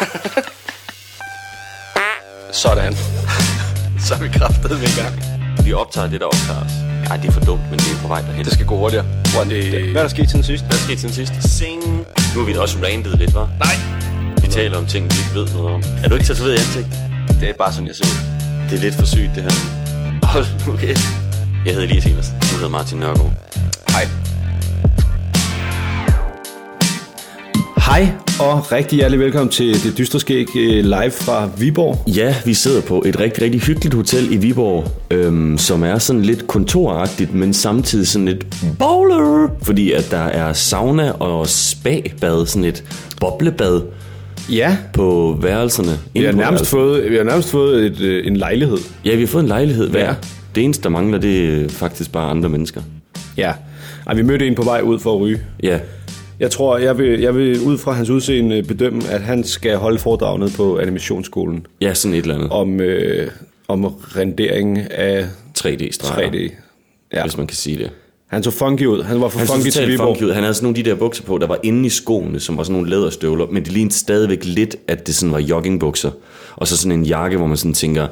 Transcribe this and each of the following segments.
Sådan. Så er vi kraftet med i gang. Vi optager det, der optager os. Ej, det er for dumt, men det er på vej derhen. Det skal gå hurtigere. Hvor det... Hvad er der sket siden sidst? Hvad skete siden sidst? Sing. Nu har vi da også randet lidt, var? Nej. Vi taler om ting, vi ikke ved noget om. Er du ikke tatoveret i ansigt? Det er bare sådan, jeg ser ud. Det er lidt for sygt, det her. Hold nu kæft. Jeg hedder Elias Evers. Du hedder Martin Nørgaard. Hej. Hej og rigtig hjertelig velkommen til Det Dystre Skæg øh, live fra Viborg. Ja, vi sidder på et rigtig, rigtig hyggeligt hotel i Viborg, øhm, som er sådan lidt kontoragtigt, men samtidig sådan lidt bowler, fordi at der er sauna og spa-bad, sådan et boblebad Ja, på værelserne. vi har nærmest fået, vi har nærmest fået et, øh, en lejlighed. Ja, vi har fået en lejlighed hver. Ja. Det eneste, der mangler, det er faktisk bare andre mennesker. Ja. Ej, vi mødte en på vej ud for at ryge. Ja, Jeg tror, jeg vil, jeg vil ud fra hans udseende bedømme, at han skal holde foredrag nede på animationsskolen ja sådan et eller andet. om, øh, om rendering af 3D-streger, 3D. Ja. hvis man kan sige det. Han så funky ud. Han var for Han funky til Viborg. funky ud. Han havde sådan nogle af de der bukser på, der var inde i skoene, som var sådan nogle læderstøvler, men det lignede stadigvæk lidt, at det sådan var joggingbukser. Og så sådan en jakke, hvor man sådan tænker,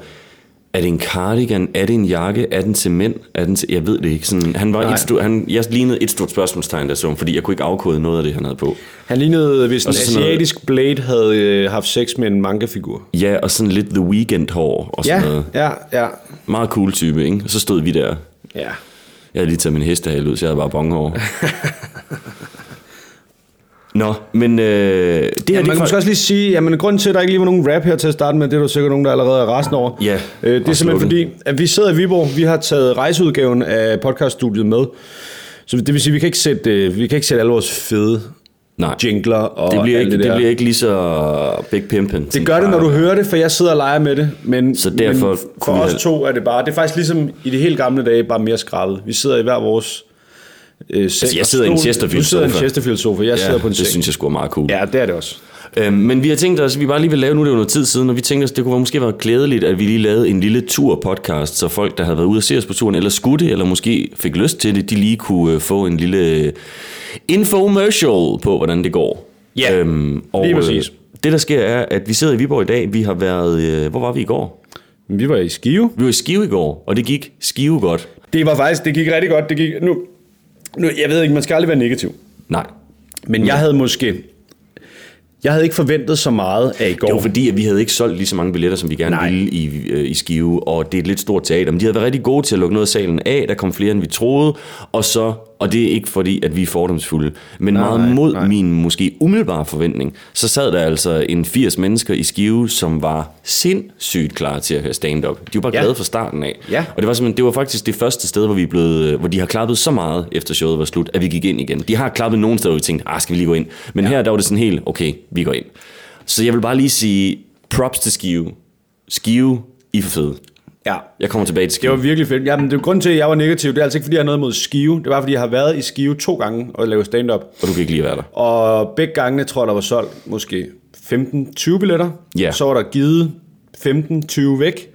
er det en cardigan? Er det en jakke? Er den til mænd? Er den til... Jeg ved det ikke. Sådan, han var Nej. et stort, han, jeg lignede et stort spørgsmålstegn der så, fordi jeg kunne ikke afkode noget af det, han havde på. Han lignede, hvis en Og så sådan noget- asiatisk Blade havde øh, haft sex med en manga-figur. Ja, og sådan lidt The Weeknd-hår og sådan Ja, noget. ja, ja. Meget cool type, ikke? Og så stod vi der. Ja. Jeg havde lige taget min hestehale ud, så jeg havde bare bonghår. Nå, men øh, det her... Ja, man kan for- måske også lige sige, jamen grunden til, at der ikke lige var nogen rap her til at starte med, det er der sikkert nogen, der allerede er resten over. Ja, øh, det er simpelthen fordi, at vi sidder i Viborg, vi har taget rejseudgaven af podcaststudiet med. Så det vil sige, at vi kan ikke sætte, øh, vi kan ikke sætte alle vores fede Nej. jingler og Det bliver, ikke, det det, bliver ikke lige så Big Pimpin. det gør det, når du hører det, for jeg sidder og leger med det. Men, Så derfor men for os to er det bare, det er faktisk ligesom i de helt gamle dage, bare mere skrabet. Vi sidder i hver vores øh, seng jeg og sidder i en stol. Chesterfield Du sidder i en sofa. Chesterfield sofa, jeg sidder på en det seng. synes jeg skulle er meget cool. Ja, det er det også. Øhm, men vi har tænkt os, at vi bare lige vil lave, nu er det jo noget tid siden, og vi tænkte os, det kunne måske være glædeligt, at vi lige lavede en lille tur-podcast, så folk, der havde været ude at se os på turen, eller skulle det, eller måske fik lyst til det, de lige kunne øh, få en lille infomercial på, hvordan det går. Ja, og, lige øh, præcis. Det, der sker, er, at vi sidder i Viborg i dag. Vi har været... Øh, hvor var vi i går? Vi var i Skive. Vi var i Skive i går, og det gik Skive godt. Det var faktisk, det gik rigtig godt. Det gik, nu, nu, jeg ved ikke, man skal aldrig være negativ. Nej, Men jeg havde måske, jeg havde ikke forventet så meget af i går. Det var fordi, at vi havde ikke solgt lige så mange billetter, som vi gerne Nej. Ville i, øh, i Skive, og det er et lidt stort teater. Men de havde været rigtig gode til at lukke noget af salen af, der kom flere, end vi troede, og så, og det er ikke fordi, at vi er fordomsfulde, men Nej, meget mod nej. min måske umiddelbare forventning, så sad der altså en 80 mennesker i Skive, som var sindssygt klar til at høre stand-up. De var bare Ja. glade fra starten af. Ja. Og det var, simpelthen, det var faktisk det første sted, hvor, vi øh, hvor de har klappet så meget, efter showet var slut, at vi gik ind igen. De har klappet nogle steder, hvor vi tænkte, ah, skal vi lige gå ind? Men ja. her, der var det sådan helt, okay, vi går ind. Så jeg vil bare lige sige props til Skive. Skive, I for fede. Ja. Jeg kommer tilbage til Det Skive. var virkelig fedt. Jamen, det er grunden til, at jeg var negativ. Det er altså ikke, fordi jeg har noget mod Skive. Det var, fordi jeg har været i Skive to gange og lavet stand-up. Og du kan ikke lige være der. Og begge gangene tror jeg, der var solgt måske 15-20 billetter. Ja. Så var der givet 15-20 væk.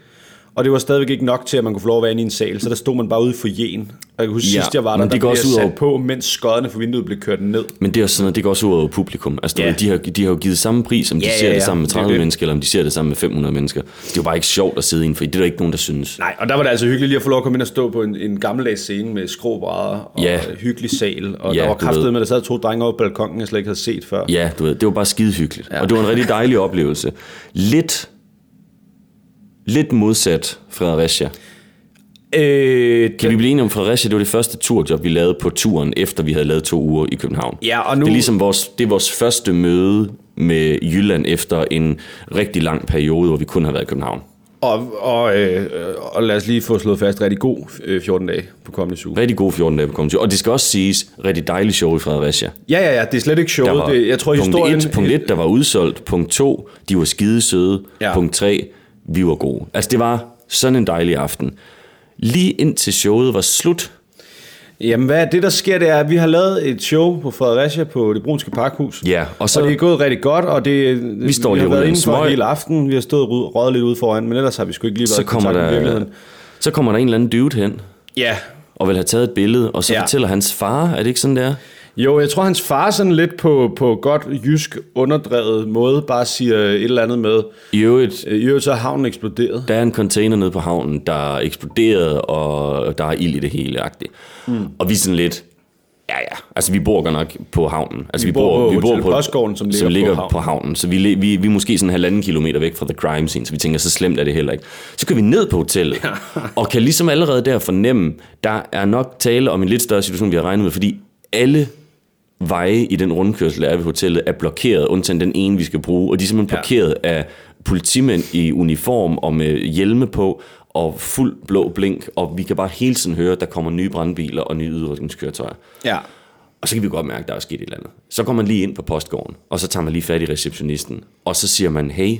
Og det var stadigvæk ikke nok til, at man kunne få lov at være inde i en sal. Så der stod man bare ude for jen. Og jeg kan huske, Ja, sidst jeg var der, men der det går også ud sat over- på, mens skodderne for vinduet blev kørt ned. Men det er også sådan noget, det går også ud over publikum. Altså, Ja. de, har, de har jo givet samme pris, om de Ja, ser ja, det ja. sammen med Det er 30 det. mennesker, eller om de ser det sammen med 500 mennesker. Det er jo bare ikke sjovt at sidde indenfor. Det er der ikke nogen, der synes. Nej, og der var det altså hyggeligt lige at få lov at komme ind og stå på en, en gammeldags scene med skråbrædder og Ja. hyggelig sal. Og Ja, der var kraftet med, at der sad to drenge oppe på balkongen, jeg slet ikke havde set før. Ja, du ved, det var bare skide hyggeligt. Ja. Og det var en rigtig dejlig oplevelse. Lidt, lidt modsat Fredericia. Øh, Kan vi blive enige om, Fredericia, det var det første turjob, vi lavede på turen, efter vi havde lavet to uger i København. Ja, og nu- Det er ligesom vores, det er vores første møde med Jylland efter en rigtig lang periode, hvor vi kun har været i København. Og, og, øh, og lad os lige få slået fast rigtig god øh, 14 dage på kommende suge. Rigtig gode 14 dage på Kommentar. Og det skal også siges, rigtig dejligt show i Fredericia. Ja, ja, ja, det er slet ikke var Det, jeg tror, punkt historien... 1, punkt 1, der var udsolgt. Punkt 2, de var skide søde. Ja. Punkt 3, vi var gode. Altså, det var sådan en dejlig aften. Lige indtil showet var slut, Jamen, hvad er det, der sker, det er, at vi har lavet et show på Fredericia på det brunske parkhus. Ja, og så- og det er gået rigtig godt, og det, vi, står vi har været indenfor smøg. hele aften. Vi har stået og røget lidt ude foran, men ellers har vi sgu ikke lige været så kommer, der, virkeligheden. så kommer der en eller anden dude hen, Ja, og vil have taget et billede, og så Ja. fortæller hans far, er det ikke sådan, der? Jo, jeg tror, hans far sådan lidt på, på godt jysk underdrevet måde bare siger et eller andet med, I øvrigt, øh, i øvrigt så er havnen eksploderet. der er en container nede på havnen, der er eksploderet, og der er ild i det hele. Mm. Og vi sådan lidt, ja ja, altså vi bor godt nok på havnen. Altså, Vi bor på Hotel Postgården, som ligger som på ligger havnen. på havnen. Så vi, vi, vi er måske sådan en halvanden kilometer væk fra the crime scene, så vi tænker, så slemt er det heller ikke. Så kører vi ned på hotellet, og kan ligesom allerede der fornemme, der er nok tale om en lidt større situation, vi har regnet med, fordi alle veje i den rundkørsel, der er ved hotellet, er blokeret, undtagen den ene, vi skal bruge, og de er simpelthen Ja. blokeret af politimænd i uniform og med hjelme på, og fuld blå blink, og vi kan bare hele tiden høre, at der kommer nye brandbiler og nye udrykningskøretøjer. Ja. Og så kan vi godt mærke, at der er sket et eller andet. Så går man lige ind på postgården, og så tager man lige fat i receptionisten, og så siger man, hey,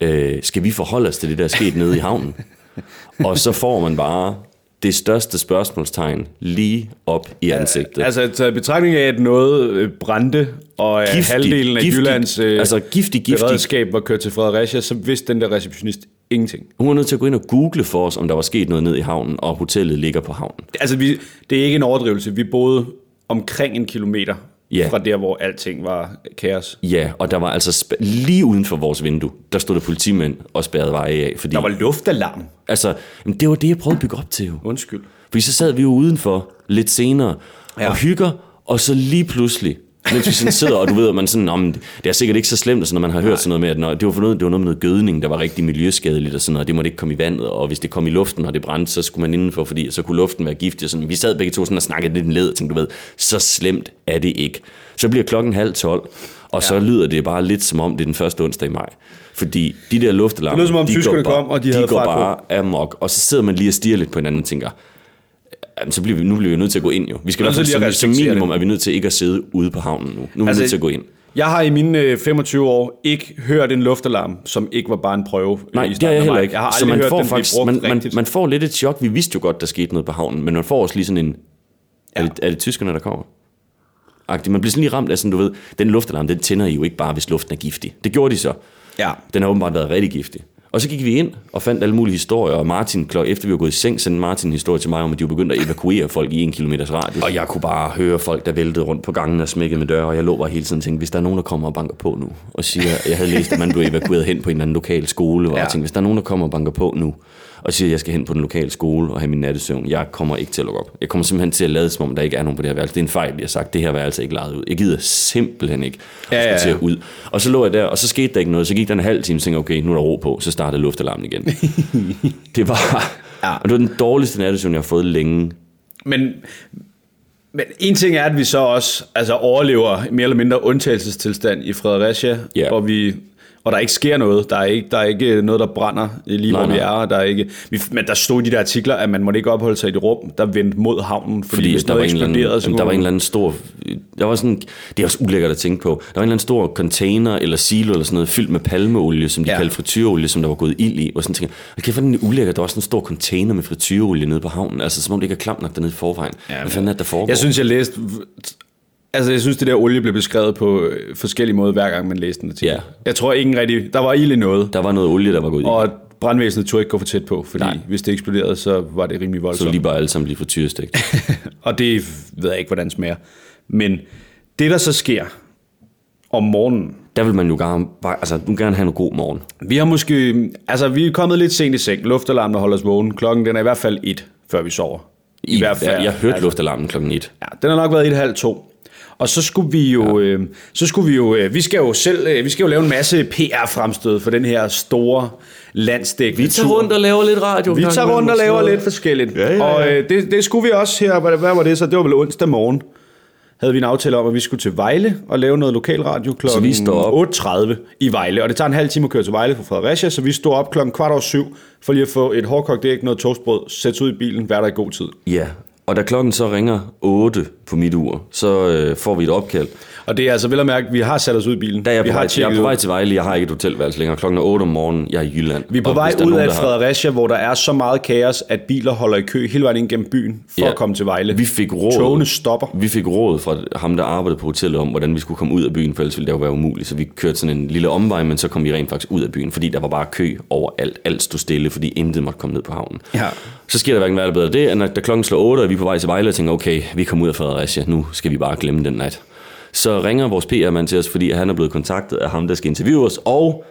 øh, skal vi forholde os til det, der er sket nede i havnen? og så får man bare det største spørgsmålstegn lige op i ansigtet. Altså, taget i betragtning af, at noget øh, brændte, og Giftig, halvdelen af giftig, Jyllands øh, altså giftig, giftig. beredskab var kørt til Fredericia, så vidste den der receptionist ingenting. Hun var nødt til at gå ind og google for os, om der var sket noget ned i havnen, og hotellet ligger på havnen. Altså, vi, det er ikke en overdrivelse. Vi boede omkring en kilometer Ja. fra der, hvor alting var kaos. Ja, og der var altså lige uden for vores vindue, der stod der politimænd og spærrede veje af. Fordi, Der var luftalarm. altså, det var det, jeg prøvede at bygge op til jo. Undskyld. Fordi så sad vi jo udenfor lidt senere. Ja. og hygger, og så lige pludselig, mens vi sådan sidder, og du ved, at man sådan, om det er sikkert ikke så slemt, og sådan, når man har hørt sådan noget med, at når, det, var for noget, det var noget med noget gødning, der var rigtig miljøskadeligt, og sådan noget, det måtte ikke komme i vandet, og hvis det kom i luften, og det brændte, så skulle man indenfor, fordi så kunne luften være giftig. Og sådan. Vi sad begge to sådan og snakkede lidt led, og tænkte, du ved, så slemt er det ikke. Så bliver klokken halv tolv, og så lyder det bare lidt som om, det er den første onsdag i maj. Fordi de der luftalarmer, Det lød som om de går bare, kom, og de de går bare amok, og så sidder man lige og stiger lidt på hinanden og tænker, Jamen, så bliver vi, nu bliver vi nødt til at gå ind jo. Vi skal i Nu hvert er fald som, som minimum, det. er vi nødt til ikke at sidde ude på havnen nu. Nu er vi Altså, nødt til at gå ind. Jeg har i mine øh, 25 år ikke hørt en luftalarm, som ikke var bare en prøve. øh, Nej, i det har jeg heller ikke. Jeg har så aldrig man hørt får den faktisk, brugt man, man, rigtigt. man får lidt et chok. Vi vidste jo godt, der skete noget på havnen, men man får også lige sådan en... Er, det, er det tyskerne, der kommer? Agtigt. Man bliver sådan lige ramt af sådan, du ved, den luftalarm, den tænder I jo ikke bare, hvis luften er giftig. Det gjorde de så. Ja. Den har åbenbart været rigtig giftig. Og så gik vi ind og fandt alle mulige historier, og Martin, efter vi var gået i seng, sendte Martin en historie til mig om, at de var begyndt at evakuere folk i en kilometers radius. Og jeg kunne bare høre folk, der væltede rundt på gangen og smækkede med døre, og jeg lå bare hele tiden og tænkte, hvis der er nogen, der kommer og banker på nu, og siger, jeg havde læst, at man blev evakueret hen på en eller anden lokal skole, og Ja. jeg tænkte, hvis der er nogen, der kommer og banker på nu, og siger, at jeg skal hen på den lokale skole og have min nattesøvn, jeg kommer ikke til at lukke op. Jeg kommer simpelthen til at lade, som om der ikke er nogen på det her værelse. Det er en fejl, jeg har sagt. Det her værelse er ikke lejet ud. Jeg gider simpelthen ikke at Ja, ja, ja. til at ud. Og så lå jeg der, og så skete der ikke noget. Så gik der en halv time, så tænkte okay, nu er der ro på. Så startede luftalarmen igen. det var, Ja. og det var den dårligste nattesøvn, jeg har fået længe. Men, men en ting er, at vi så også altså, overlever mere eller mindre undtagelsestilstand i Fredericia, Ja. hvor vi og der ikke sker noget. Der er ikke, der er ikke noget, der brænder lige Nej, hvor vi er. Der er ikke, vi, men der stod i de der artikler, at man måtte ikke opholde sig i et rum, der vendte mod havnen, fordi, Fordi hvis der var, en anden, så jamen, der var en eller anden stor... Der var sådan, det er også ulækkert at tænke på. Der var en eller anden stor container eller silo eller sådan noget, fyldt med palmeolie, som de Ja. kaldte frityreolie, som der var gået ild i. Og sådan tænker jeg, okay, hvor er ulækkert, der var sådan en stor container med frityreolie nede på havnen. Altså som om det ikke er klamt nok dernede i forvejen. Ja, Hvad fanden er det, der foregår? Jeg synes, jeg læste... Altså, jeg synes, det der olie blev beskrevet på øh, forskellige måder, hver gang man læste den artikel. Ja. Jeg tror ingen rigtig... Der var ild i noget, Der var noget olie, der var gået i. og brandvæsenet turde ikke gå for tæt på, fordi Nej. hvis det eksploderede, så var det rimelig Så voldsomt. lige bare alle sammen blive frityrestegt. og det ved jeg ikke, hvordan smager. Men det, der så sker om morgenen, Der vil man jo gerne, bare, altså, du gerne have en god morgen. vi har måske... Altså, vi er kommet lidt sent i seng. Luftalarmen der holder os vågen. Klokken den er i hvert fald et, før vi sover. I, hvert fald. Jeg, jeg hørte altså, luftalarmen klokken 1. Ja, den har nok været et halv to. Og så skulle vi jo, ja. øh, så skulle vi jo, øh, vi skal jo selv, øh, vi skal jo lave en masse PR-fremstød for den her store landsdækkende tur. og laver lidt radio. Vi tager rundt og laver lidt forskelligt. Ja, ja, ja. Og øh, det, det skulle vi også her, hvad, hvad var det så? Det var vel onsdag morgen. Havde vi en aftale om, at vi skulle til Vejle og lave noget lokalradio vi op. 8.30 i Vejle. Og det tager en halv time at køre til Vejle fra Fredericia, så vi står op klokken kvart over syv for lige at få et hårdkogt æg, noget toastbrød, sætte ud i bilen, være der i god tid. Ja, og da klokken så ringer 8 på mit ur, så øh, får vi et opkald. Og det er altså vel at mærke, at vi har sat os ud i bilen. Da jeg, vi på, har vej, jeg er på vej til Vejle, jeg har ikke et hotelværelse længere. Klokken er 8 om morgenen, jeg er i Jylland. Vi er på Og vej ud af har- Fredericia, hvor der er så meget kaos, at biler holder i kø hele vejen ind gennem byen for Ja. at komme til Vejle. Vi fik råd. Togene stopper. Vi fik råd fra ham, der arbejdede på hotellet om, hvordan vi skulle komme ud af byen, for ellers ville det jo være umuligt. Så vi kørte sådan en lille omvej, men så kom vi rent faktisk ud af byen, fordi der var bare kø overalt. Alt stod stille, fordi intet måtte komme ned på havnen. Ja. Så sker der hverken værre bedre det, at når da klokken slår 8, og vi er på vej til Vejle, og tænker, okay, vi kommer ud af Fredericia, nu skal vi bare glemme den nat. Så ringer vores PR-mand til os, fordi han er blevet kontaktet af ham, der skal interviewe os, og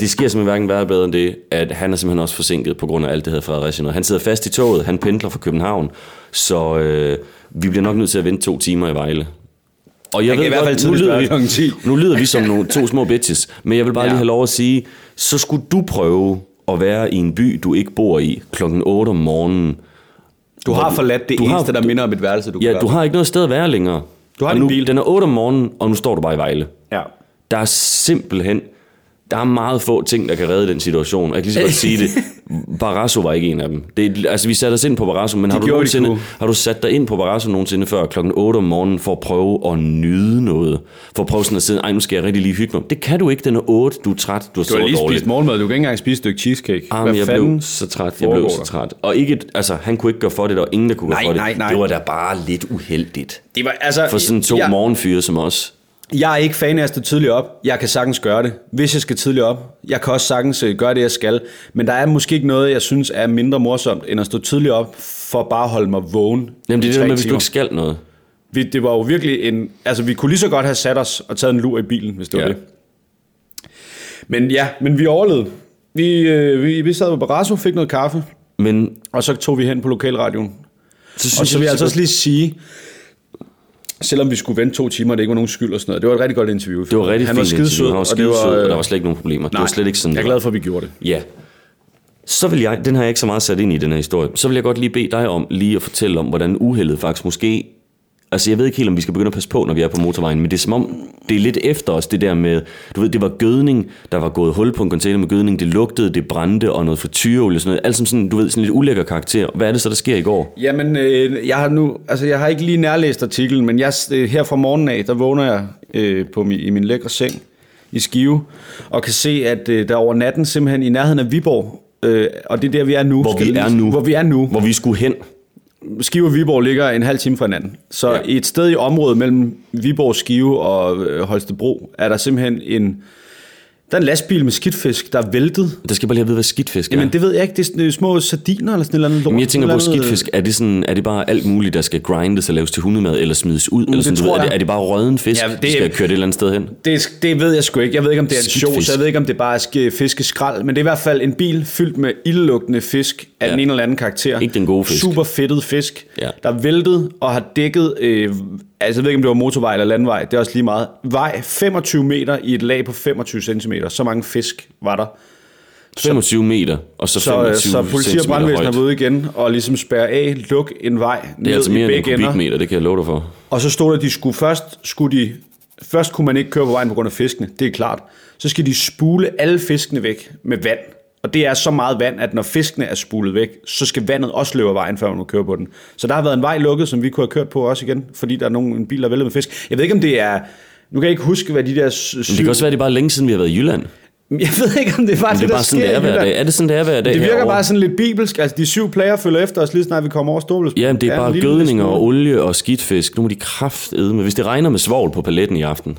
det sker simpelthen hverken værre bedre end det, at han er simpelthen også forsinket på grund af alt det her Fredericia noget. Han sidder fast i toget, han pendler fra København, så øh, vi bliver nok nødt til at vente to timer i Vejle. Og jeg kan i hvert fald nu lyder, vi, klokken 10. nu lyder vi som nogle to små bitches, men jeg vil bare Ja. lige have lov at sige, så skulle du prøve at være i en by, du ikke bor i, klokken 8 om morgenen. Du har forladt det Du har- eneste, der minder om et værelse, du Ja, du har ikke noget sted at være længere. Du har og din nu, bil. Den er 8 om morgenen, og nu står du bare i Vejle. Ja. Der er simpelthen... Der er meget få ting, der kan redde den situation. Jeg kan lige så godt sige det. Barrasso var ikke en af dem. Det, er- altså, vi satte os ind på Barrasso, men har du, nogensinde, har du sat dig ind på Barrasso nogensinde før klokken 8 om morgenen for at prøve at nyde noget? For at prøve sådan at sidde, ej, nu skal jeg rigtig lige hygge mig. Det kan du ikke, den er 8, du er træt, du har Du har lige dårligt. spist morgenmad, du kan ikke engang spise et stykke cheesecake. Ah, Hvad jeg fanden? blev så træt, jeg blev så træt. Og ikke, altså, han kunne ikke gøre for det, der var ingen, der kunne Nej, gøre for nej, det. nej. Det var da bare lidt uheldigt. Det var, altså, For sådan to jeg, morgenfyre som os. Jeg er ikke fan af at stå tidligt op. Jeg kan sagtens gøre det, hvis jeg skal tidligt op. Jeg kan også sagtens øh, gøre det, jeg skal. Men der er måske ikke noget, jeg synes er mindre morsomt, end at stå tidligt op for bare at holde mig vågen. Jamen det er det der med, hvis du ikke skal noget. Vi, det var jo virkelig en... Altså, vi kunne lige så godt have sat os og taget en lur i bilen, hvis det var Ja. det. Men ja, men vi overlevede. Vi, øh, vi, vi sad på Barrasso, fik noget kaffe, Men og så tog vi hen på lokalradioen. så synes Og så vil jeg altså også lige sige, selvom vi skulle vente to timer, og det ikke var nogen skyld og sådan noget, det var et rigtig godt interview. Det var rigtig Han var fint skidesød, interview. Han var og skidesød, var, og der var slet ikke nogen problemer. Det var slet ikke sådan, Jeg er var. glad for, at vi gjorde det. Ja. Så vil jeg, den har jeg ikke så meget sat ind i, den her historie, så vil jeg godt lige bede dig om lige at fortælle om, hvordan uheldet faktisk måske... Altså jeg ved ikke helt, om vi skal begynde at passe på, når vi er på motorvejen, men det er som om, det er lidt efter os, det der med, du ved, det var gødning, der var gået hul på en container med gødning, det lugtede, det brændte, og noget frityreolie og sådan noget, alt som sådan, du ved, sådan lidt ulækker karakter. Hvad er det så, der sker i går? Jamen, øh, jeg har nu, altså jeg har ikke lige nærlæst artiklen, men jeg, øh, her fra morgenen af, der vågner jeg øh, på min, i min lækre seng i Skive, og kan se, at øh, der over natten simpelthen i nærheden af Viborg, øh, og det er der, vi er nu. Hvor vi er nu. Hvor vi er nu. Hvor vi skulle hen. Skive og Viborg ligger en halv time fra hinanden. Så Ja. et sted i området mellem Viborg, Skive og øh, Holstebro, er der simpelthen en, der er en lastbil med skidtfisk, der er væltet. Der skal jeg bare lige vide, hvad skidtfisk er. Jamen det ved jeg ikke, det er sådan, øh, små sardiner eller sådan et eller andet lort. Men jeg tænker på andet, skidtfisk, er det, sådan, er det bare alt muligt, der skal grindes og laves til hundemad, eller smides ud? eller sådan, du tror ved, er, jeg. det, er det bare røden fisk, Ja, det- det, skal jeg køre det et eller andet sted hen? Det, det ved jeg sgu ikke. Jeg ved ikke, om det er en show, så jeg ved ikke, om det bare er sk- fiskeskrald. Men det er i hvert fald en bil fyldt med ildlugtende fisk af Ja. den ene eller anden karakter. Ikke den gode fisk. Super fedtet fisk, Ja. der er væltet og har dækket, øh, altså jeg ved ikke, om det var motorvej eller landvej, det er også lige meget. Vej 25 meter i et lag på 25 cm. Så mange fisk var der. 25 meter, og så Så, 25 så politi og brandvæsen har været ude igen og ligesom spærre af, luk en vej Det er ned altså mere end en kubikmeter, det kan jeg love dig for. Og så stod der, at de skulle først, skulle de, først kunne man ikke køre på vejen på grund af fiskene, det er klart. Så skal de spule alle fiskene væk med vand. Og det er så meget vand, at når fiskene er spulet væk, så skal vandet også løbe af vejen, før man må køre på den. Så der har været en vej lukket, som vi kunne have kørt på også igen, fordi der er nogen, en bil, der vælter med fisk. Jeg ved ikke, om det er... Nu kan jeg ikke huske, hvad de der syv... Det kan også være, at det er bare længe siden, vi har været i Jylland. Jeg ved ikke, om det er bare det er der bare sådan, sker det er hver dag. Er det sådan, det er hver dag Det virker herovre? bare sådan lidt bibelsk. Altså, de syv plager følger efter os, lige snart vi kommer over Storbæltsbro. Ja, det er en bare lille gødninger smule. og olie og skidtfisk. Nu må de kraftede med. Hvis det regner med svovl på paletten i aften,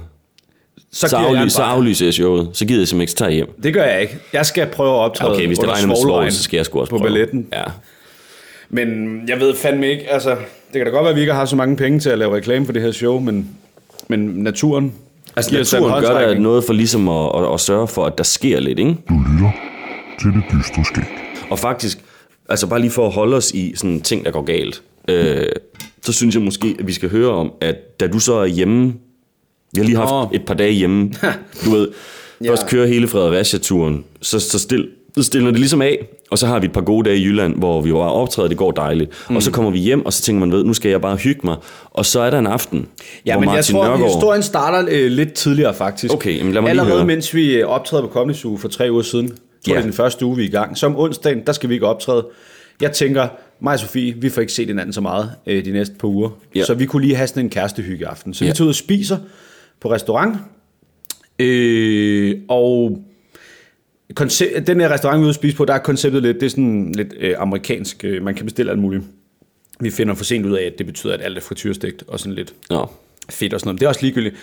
så, jeg en afly- så aflyser jeg showet. Så gider jeg simpelthen ikke tage hjem. Det gør jeg ikke. Jeg skal prøve at optræde Okay, hvis det regner med svovl, så skal jeg sgu også på prøve. balletten. Ja. Men jeg ved fandme ikke, altså, det kan da godt være, at vi ikke har så mange penge til at lave reklame for det her show, men, men naturen... Altså, giver os en naturen gør der håndsrækning. noget for ligesom at, at, at sørge for, at der sker lidt, ikke? Du lytter til det dystre skæg. Og faktisk, altså bare lige for at holde os i sådan ting, der går galt, øh, så synes jeg måske, at vi skal høre om, at da du så er hjemme, vi har lige haft Åh. et par dage hjemme, du ved, først kører hele Fredericia-turen, så, så, still, så stiller det ligesom af, og så har vi et par gode dage i Jylland, hvor vi var optrædet, det går dejligt. Mm. Og så kommer vi hjem, og så tænker man, ved, nu skal jeg bare hygge mig. Og så er der en aften, Ja, hvor men jeg Martin tror, at Nørgaard... historien starter øh, lidt tidligere, faktisk. Okay, jamen lad mig lige Allerede høre. mens vi øh, optræder på Comedy Zoo for tre uger siden, jeg tror, Ja. det er den første uge, vi er i gang. Som onsdagen, der skal vi ikke optræde. Jeg tænker, mig og Sofie, vi får ikke set hinanden så meget øh, de næste par uger. Ja. Så vi kunne lige have sådan en kærestehyggeaften. Så Ja. vi tog ud og spiser på restaurant. Øh, og koncept, den her restaurant, vi er ude spise på, der er konceptet lidt, det er sådan lidt øh, amerikansk. Øh, man kan bestille alt muligt. Vi finder for sent ud af, at det betyder, at alt er frityrestegt og sådan lidt Nå, fedt og sådan noget. Men det er også ligegyldigt.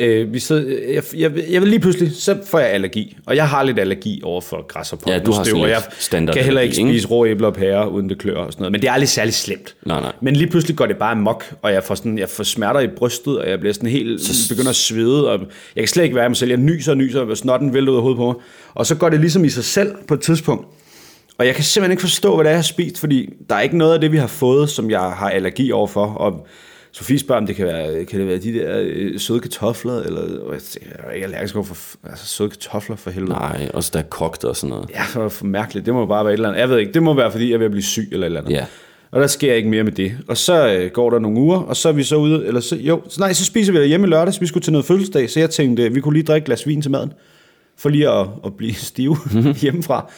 Øh, vi sidder, jeg, jeg, jeg vil lige pludselig, så får jeg allergi. Og jeg har lidt allergi over for græs og Ja, du har og lidt jeg standard kan heller ikke allergi, spise rå æbler og pærer, uden det klør og sådan noget. Men det er aldrig særlig slemt. Nej, nej. Men lige pludselig går det bare mok, og jeg får, sådan, jeg får smerter i brystet, og jeg bliver sådan helt, så... begynder at svede, og jeg kan slet ikke være mig selv. Jeg nyser og nyser, og snotten vælter ud af hovedet på mig. Og så går det ligesom i sig selv på et tidspunkt. Og jeg kan simpelthen ikke forstå, hvad det er, jeg har spist, fordi der er ikke noget af det, vi har fået, som jeg har allergi overfor. Og Sofie spørger, om det kan være, kan det være de der øh, søde kartofler, eller og jeg jeg er ikke allergisk over for altså, søde kartofler for helvede. Nej, også der er kogt og sådan noget. Ja, var for mærkeligt. Det må bare være et eller andet. Jeg ved ikke, det må være, fordi jeg er ved at blive syg eller et eller andet. Ja. Og der sker ikke mere med det. Og så øh, går der nogle uger, og så er vi så ude, eller så, jo, så, nej, så spiser vi derhjemme lørdags. Vi skulle til noget fødselsdag, så jeg tænkte, vi kunne lige drikke et glas vin til maden. For lige at, at blive stive hjemmefra.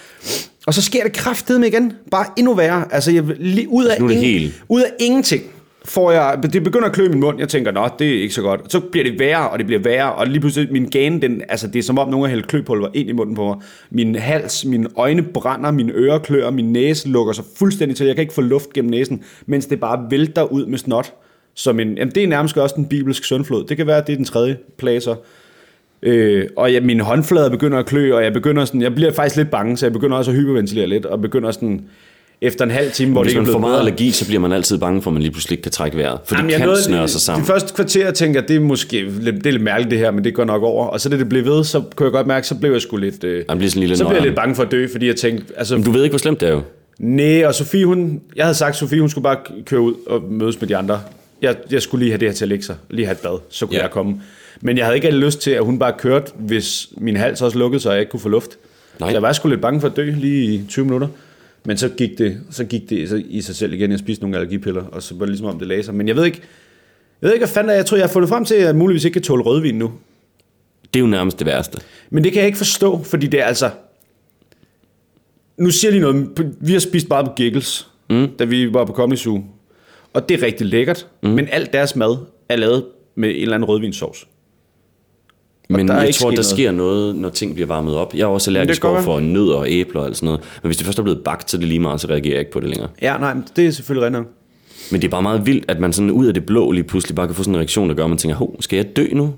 Og så sker det kraftedeme igen. Bare endnu værre. Altså, jeg, lige, ud, af nu er det ingen, helt- ud af ingenting får jeg, det begynder at klø i min mund, jeg tænker, nå, det er ikke så godt. Så bliver det værre, og det bliver værre, og lige pludselig min gane, den, altså det er som om nogen har hældt kløpulver ind i munden på mig. Min hals, mine øjne brænder, mine ører klør, min næse lukker sig fuldstændig til, jeg kan ikke få luft gennem næsen, mens det bare vælter ud med snot. Som en, jamen det er nærmest også en bibelsk søndflod. Det kan være, at det er den tredje plage. Øh, og ja, mine håndflader begynder at klø, og jeg begynder sådan, jeg bliver faktisk lidt bange, så jeg begynder også at hyperventilere lidt, og begynder sådan, efter en halv time, hvor Hvis det ikke man er får blevet meget bedre. allergi, så bliver man altid bange for, at man lige pludselig ikke kan trække vejret. For Jamen, det kan nåede- snøre sig sammen. Det første kvarter, jeg tænker, det er måske lidt, det er lidt mærkeligt det her, men det går nok over. Og så da det blev ved, så kunne jeg godt mærke, så blev jeg sgu lidt... Øh, Man bliver sådan en lille så blev jeg lidt bange for at dø, fordi jeg tænkte, altså, Men du ved ikke, hvor slemt det er jo. nej, og Sofie, hun, jeg havde sagt, at Sofie, hun skulle bare køre ud og mødes med de andre. Jeg, jeg skulle lige have det her til at lægge sig, lige have et bad, så kunne Ja. jeg komme. Men jeg havde ikke lyst til, at hun bare kørte, hvis min hals også lukkede, så jeg ikke kunne få luft. Nej. Så jeg var sgu lidt bange for at dø lige i 20 minutter. Men så gik det, så gik det så i sig selv igen. Jeg spiste nogle allergipiller, og så var det ligesom om det lagde sig. Men jeg ved ikke, jeg ved ikke, hvad fanden er. Jeg tror, jeg har fundet frem til, at jeg muligvis ikke kan tåle rødvin nu. Det er jo nærmest det værste. Men det kan jeg ikke forstå, fordi det er altså... Nu siger de noget. Vi har spist meget på Giggles, mm. da vi var på Comedy Zoo. Og det er rigtig lækkert. Mm. Men alt deres mad er lavet med en eller anden rødvinssovs. Men der er jeg tror, der noget. sker noget, når ting bliver varmet op. Jeg er også allergisk kan over for nødder og æbler og sådan noget. Men hvis det først er blevet bagt, så er det lige meget, så reagerer jeg ikke på det længere. Ja, nej, men det er selvfølgelig rigtigt. Men det er bare meget vildt, at man sådan ud af det blå lige pludselig bare kan få sådan en reaktion, der gør, at man tænker, hov, skal jeg dø nu?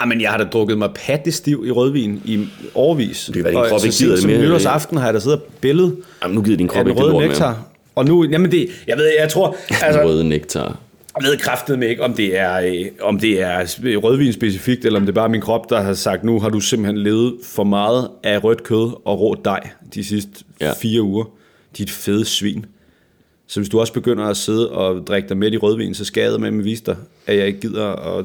Jamen, jeg har da drukket mig pattestiv i rødvin i årvis. Det er, hvad din Og krop så ikke gider det som mere. Nytårsaften har jeg da siddet og billedet Jamen, nu gider din krop ikke det røde lort mere. Og nu, jamen det, jeg ved, jeg tror, Altså, altså, røde nektar. Jeg ved kraftet med ikke, om det er, øh, om det er rødvin specifikt, eller om det er bare min krop, der har sagt, nu har du simpelthen levet for meget af rødt kød og rå dej de sidste Ja. fire uger. Dit fede svin. Så hvis du også begynder at sidde og drikke dig med i rødvin, så skal jeg med at vise dig, at jeg ikke gider og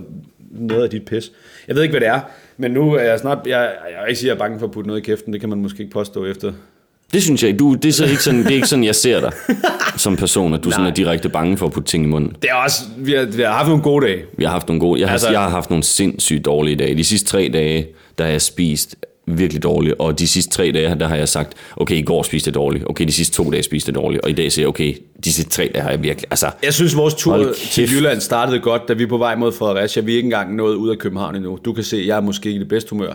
noget af dit pis. Jeg ved ikke, hvad det er, men nu er jeg snart... Jeg, jeg er ikke sige, at jeg er bange for at putte noget i kæften. Det kan man måske ikke påstå efter. Det synes jeg ikke. Du, det, er så ikke sådan, det er ikke sådan, jeg ser dig som person, at du sådan er direkte bange for at putte ting i munden. Det er også... Vi har, vi har haft nogle gode dage. Vi har haft nogle gode, jeg, har, Altså- jeg har haft nogle sindssygt dårlige dage. De sidste tre dage, der har jeg spist virkelig dårligt, og de sidste tre dage, der har jeg sagt, okay, i går spiste jeg dårligt, okay, de sidste to dage spiste jeg dårligt, og i dag siger jeg, okay, de sidste tre dage har jeg virkelig, altså, Jeg synes, vores tur til. Jylland startede godt, da vi er på vej mod Fredericia. Vi er ikke engang nået ud af København endnu. Du kan se, jeg er måske ikke i det bedste humør.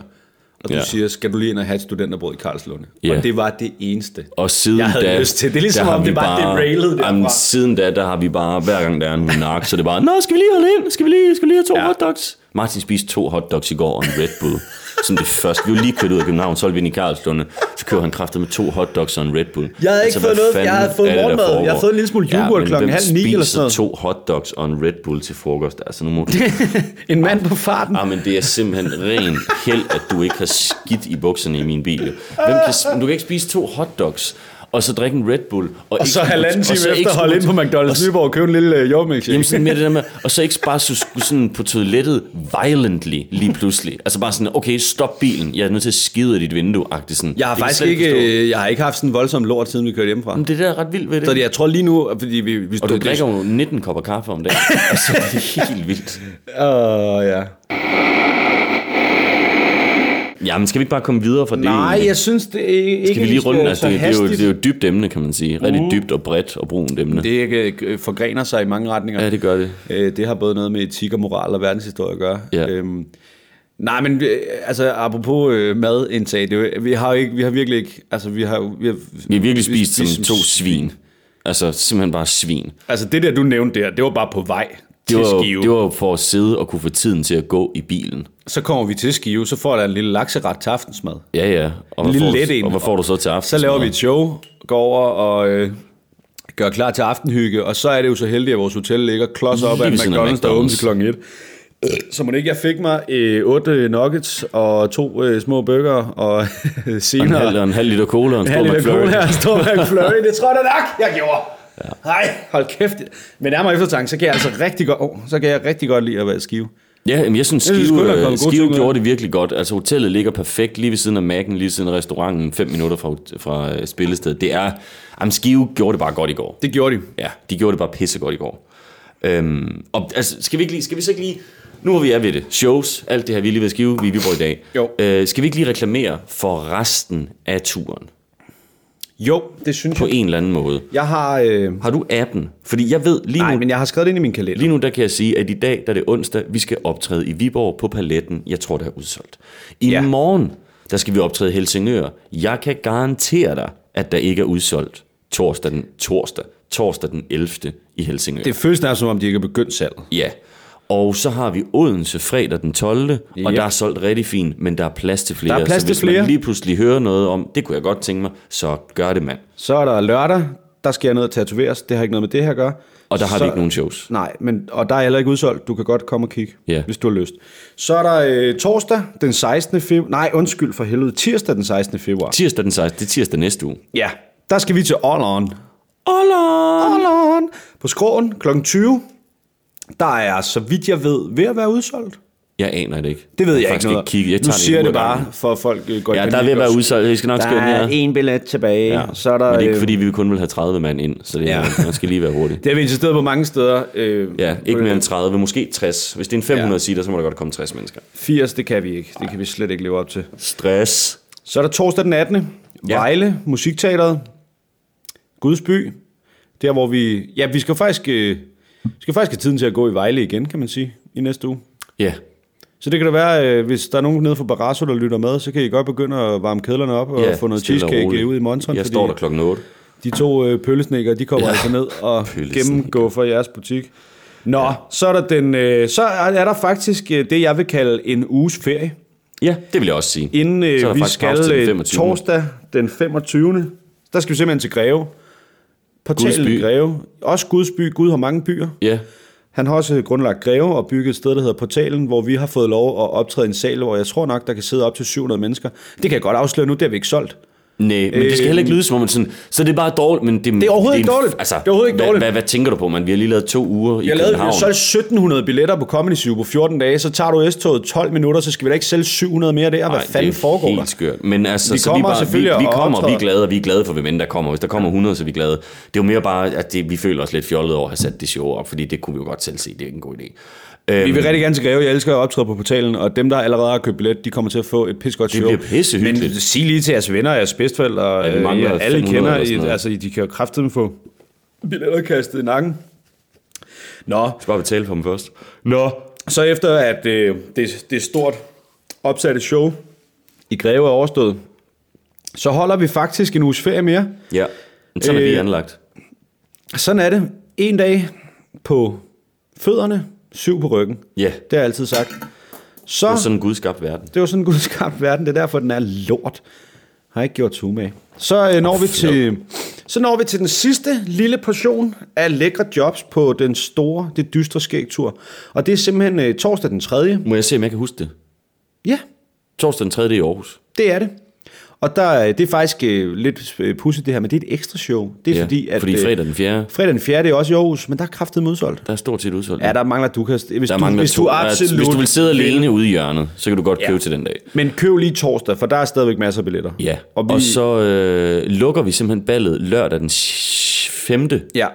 Og du Ja. siger, skal du lige ind og have et studenterbrød i Karlslunde? Ja. Og det var det eneste. og siden Jeg havde da, lyst til. Det er ligesom, om det bare derailede derfra. Jamen, siden da, der har vi bare, hver gang der er en monark, så er det bare, nå, skal vi lige holde ind? Skal vi lige, skal vi lige have to. Ja. hotdogs? Martin spiste to hotdogs i går og en Red Bull. Som det første. Vi var lige kørt ud af København, så vi ind i Karlslunde. Så kører han kraftet med to hotdogs og en Red Bull. Jeg havde ikke hvad fået noget- jeg havde fået morgenmad. Jeg havde fået en lille smule yoghurt men klokken halv ni eller sådan spiser to hotdogs og en Red Bull til frokost? Altså, nu må... En mand på farten. Ah, men det er simpelthen ren held, at du ikke har skidt i bukserne i min bil. Hvem kan, du kan ikke spise to hotdogs, og så drikke en Red Bull. Og, Og så halvanden time så efter holde ind på McDonald's Nyborg og købe en lille uh, jordmælkshake. Jamen sådan mere det der med, og så ikke bare så sådan på toilettet violently lige pludselig. Altså bare sådan, okay, stop bilen, jeg er nødt til at skide af dit vindue, sådan. Jeg har Det faktisk ikke, forstå. øh, jeg har ikke haft sådan en voldsom lort, siden vi kørte hjemmefra. Men det der er ret vildt ved det. Så det, jeg tror lige nu, fordi vi... vi og du det- drikker jo 19 kopper kaffe om dagen. altså, det er helt vildt. Åh, ja. Jamen, skal vi ikke bare komme videre fra det? Nej, jeg synes, det er ikke... Skal vi lige runde? Altså, så det, det, er jo, det er jo et dybt emne, kan man sige. Rigtig dybt og bredt og brunt emne. Det ikke øh, forgrener sig i mange retninger. Ja, det gør det. Øh, Det har både noget med etik og moral og verdenshistorie at gøre. Ja. Øhm, nej, men øh, altså apropos øh, madindtag, det, vi har jo ikke, vi har virkelig ikke, altså vi har, vi har, Vi har virkelig spist som spist to svin. Altså, simpelthen bare svin. Altså det der, du nævnte der, det var bare på vej Det var, Skive. det var for at sidde og kunne få tiden til at gå i bilen. Så kommer vi til Skive, så får der en lille lakseret til aftensmad. Ja, ja. Og hvad lille får du- let en. Og hvad får du så til aften? Så laver vi et show, går over og øh, gør klar til aftenhygge, og så er det jo så heldigt, at vores hotel ligger klods op af McDonald's, der er åbent til klokken 1. Så må det ikke, jeg fik mig øh, otte nuggets og to øh, små bøger, og Og en senere halv, en halv liter cola og en en stor halv liter McFlurry. cola og en stor McFlurry. Det tror jeg da nok, jeg gjorde. Nej, hold kæft. Men nærmere eftertanke, så kan jeg altså rigtig godt, oh, så kan jeg rigtig godt lide at være i skive. Ja, men jeg synes, Jeg synes Skive, øh, Skive gjorde det virkelig godt. Altså, hotellet ligger perfekt lige ved siden af Mac'en, lige ved siden af restauranten, fem minutter fra, fra øh, spillestedet. Det er... Jamen, Skive gjorde det bare godt i går. Det gjorde de. Ja, de gjorde det bare pissegodt i går. Øhm, og altså, skal vi, ikke lige, skal vi så ikke lige... Nu hvor vi er ved det. Shows, alt det her, vi er lige ved at skive, vi er i Viborg i dag. Jo. Øh, skal vi ikke lige reklamere for resten af turen? Jo, det synes På jeg. en eller anden måde. Jeg har... Øh, Har du appen? Fordi jeg ved lige nej, nu... men jeg har skrevet det ind i min kalender. Lige nu der kan jeg sige, at i dag, der er det onsdag, vi skal optræde i Viborg på Paletten. Jeg tror, det er udsolgt. I ja. morgen, der skal vi optræde i Helsingør. Jeg kan garantere dig, at der ikke er udsolgt torsdag den, torsdag, torsdag den 11. i Helsingør. Det føles nærmest som om, de ikke er begyndt salget. Ja. Og så har vi Odense fredag den 12. Yep. Og der er solgt rigtig fint, men der er plads til flere. Der er plads så til hvis flere. man lige pludselig hører noget om, det kunne jeg godt tænke mig, så gør det, mand. Så er der lørdag, der skal jeg ned og tatoveres. Det har ikke noget med det her at gøre. Og der har så, vi ikke nogen shows. Nej, men, og der er heller ikke udsolgt. Du kan godt komme og kigge, Ja. hvis du har lyst. Så er der øh, torsdag den 16. februar. Nej, undskyld for helvede. Tirsdag den 16. februar. Tirsdag den 16. Det er tirsdag næste uge. Ja, der skal vi til All On. All On! All On! På skråen kl. 20. Der er, så vidt jeg ved, ved at være udsolgt. Jeg aner det ikke. Det ved jeg, har ikke noget. Kigge. Jeg nu tager en siger jeg det bare, for at folk øh, går Ja, der er ved at være udsolgt. Jeg skal nok Der skrive er én billet tilbage. Ja. Så er der, Men det er ikke øh, fordi, vi kun vil have 30 mand ind, så det Ja. man skal lige være hurtig. Det har vi insisteret på mange steder. Øh, Ja, ikke mere end 30, måske 60. Hvis det er en 500 Ja. ja. sider, så må der godt komme 60 mennesker. 80, det kan vi ikke. Det kan vi slet ikke leve op til. Stress. Så er der torsdag den 18. Ja. Vejle, Musikteateret, Gudsby. Der hvor vi... Ja, vi skal faktisk, øh, skal faktisk have tiden til at gå i Vejle igen, kan man sige, i næste uge. Ja, Så det kan da være, øh, hvis der er nogen nede fra Barrasso, der lytter med, så kan I godt begynde at varme kedlerne op og ja få noget cheesecake ud i montren. Jeg står der klokken 8. De to øh, pøllesnikker, de kommer ja. Altså ned og gennemgår for jeres butik. Nå, ja. så er der den, øh, så er er der faktisk øh, det, jeg vil kalde en uges ferie. Ja, det vil jeg også sige. Inden øh, vi skal den 25.. torsdag den 25. Der skal vi simpelthen til Greve. Portalen Gudsby. Greve. Også Gudsby. Gud har mange byer. Ja, Han har også grundlagt Greve og bygget et sted, der hedder Portalen, hvor vi har fået lov at optræde i en sal, hvor jeg tror nok, der kan sidde op til 700 mennesker. Det kan jeg godt afsløre nu, det har vi ikke solgt. Nej, men det skal heller ikke lyde som om, man sådan, så det er bare dårligt. Men det, Det er overhovedet ikke en- dårligt. Altså, Det er overhovedet ikke hvad, dårligt. Hvad, hvad, tænker du på, man? Vi har lige lavet to uger i Jeg lavede København. så 1700 billetter på Comedy Zoo på 14 dage, så tager du S-toget 12 minutter, så skal vi da ikke sælge 700 mere der. Hvad Ej, fanden det er foregår helt der? skørt. Men altså, Vi så kommer vi, bare, vi, selvfølgelig vi og kommer, vi er glade, og vi er glade for, hvem end der kommer. Hvis der kommer 100, så er vi glade. Det er jo mere bare, at det, vi føler os lidt fjollet over at have sat det show op, fordi det kunne vi jo godt selv se, det er ikke en god idé. Øhm, Vi vil rigtig gerne til Greve. Jeg elsker at optræde på portalen, og dem, der allerede har købt billet, de kommer til at få et pissegodt show. bliver pissehyggeligt. Men sig lige til jeres venner, jeres bedstforældre, Ja, øh, mangler alle I 500 kender, I, altså de kan jo kraftedeme få billetter kastet i nakken. Nå, Vi skal bare betale for dem først. Nå, så efter at øh, det, det stort opsatte show i Greve er overstået, så holder vi faktisk en uges ferie mere. Ja, men sådan er vi Øh, anlagt. Sådan er det. En dag på fødderne, syv på ryggen. Ja, Det har jeg altid sagt. Så, det er sådan en gudskabt verden. det var sådan en gudskabt verden, det er derfor, den er lort. Har ikke gjort to med. Så øh, når vi til så når vi til den sidste lille portion af lækre jobs på den store, det dystre skægtur. Og det er simpelthen øh, torsdag den 3. Må jeg se, om jeg kan huske det? Ja, Torsdag den 3. i Aarhus. det er det. Og der, øh, det er faktisk øh, lidt øh, pudsigt det her, men det er et ekstra show. Det er Ja, fordi, at fordi fredag den 4. fredag den 4. er også i Aarhus, men der er kraftet udsolgt. Der er stort set udsolgt. Ja, der mangler du kan... Hvis, der du, mangler hvis to. du absolut Hvis du vil sidde alene ude i hjørnet, så kan du godt købe Ja. til den dag. Men køb lige torsdag, for der er stadigvæk masser af billetter. Ja, Og, vi, og så øh, lukker vi simpelthen ballet lørdag den 5. Ja,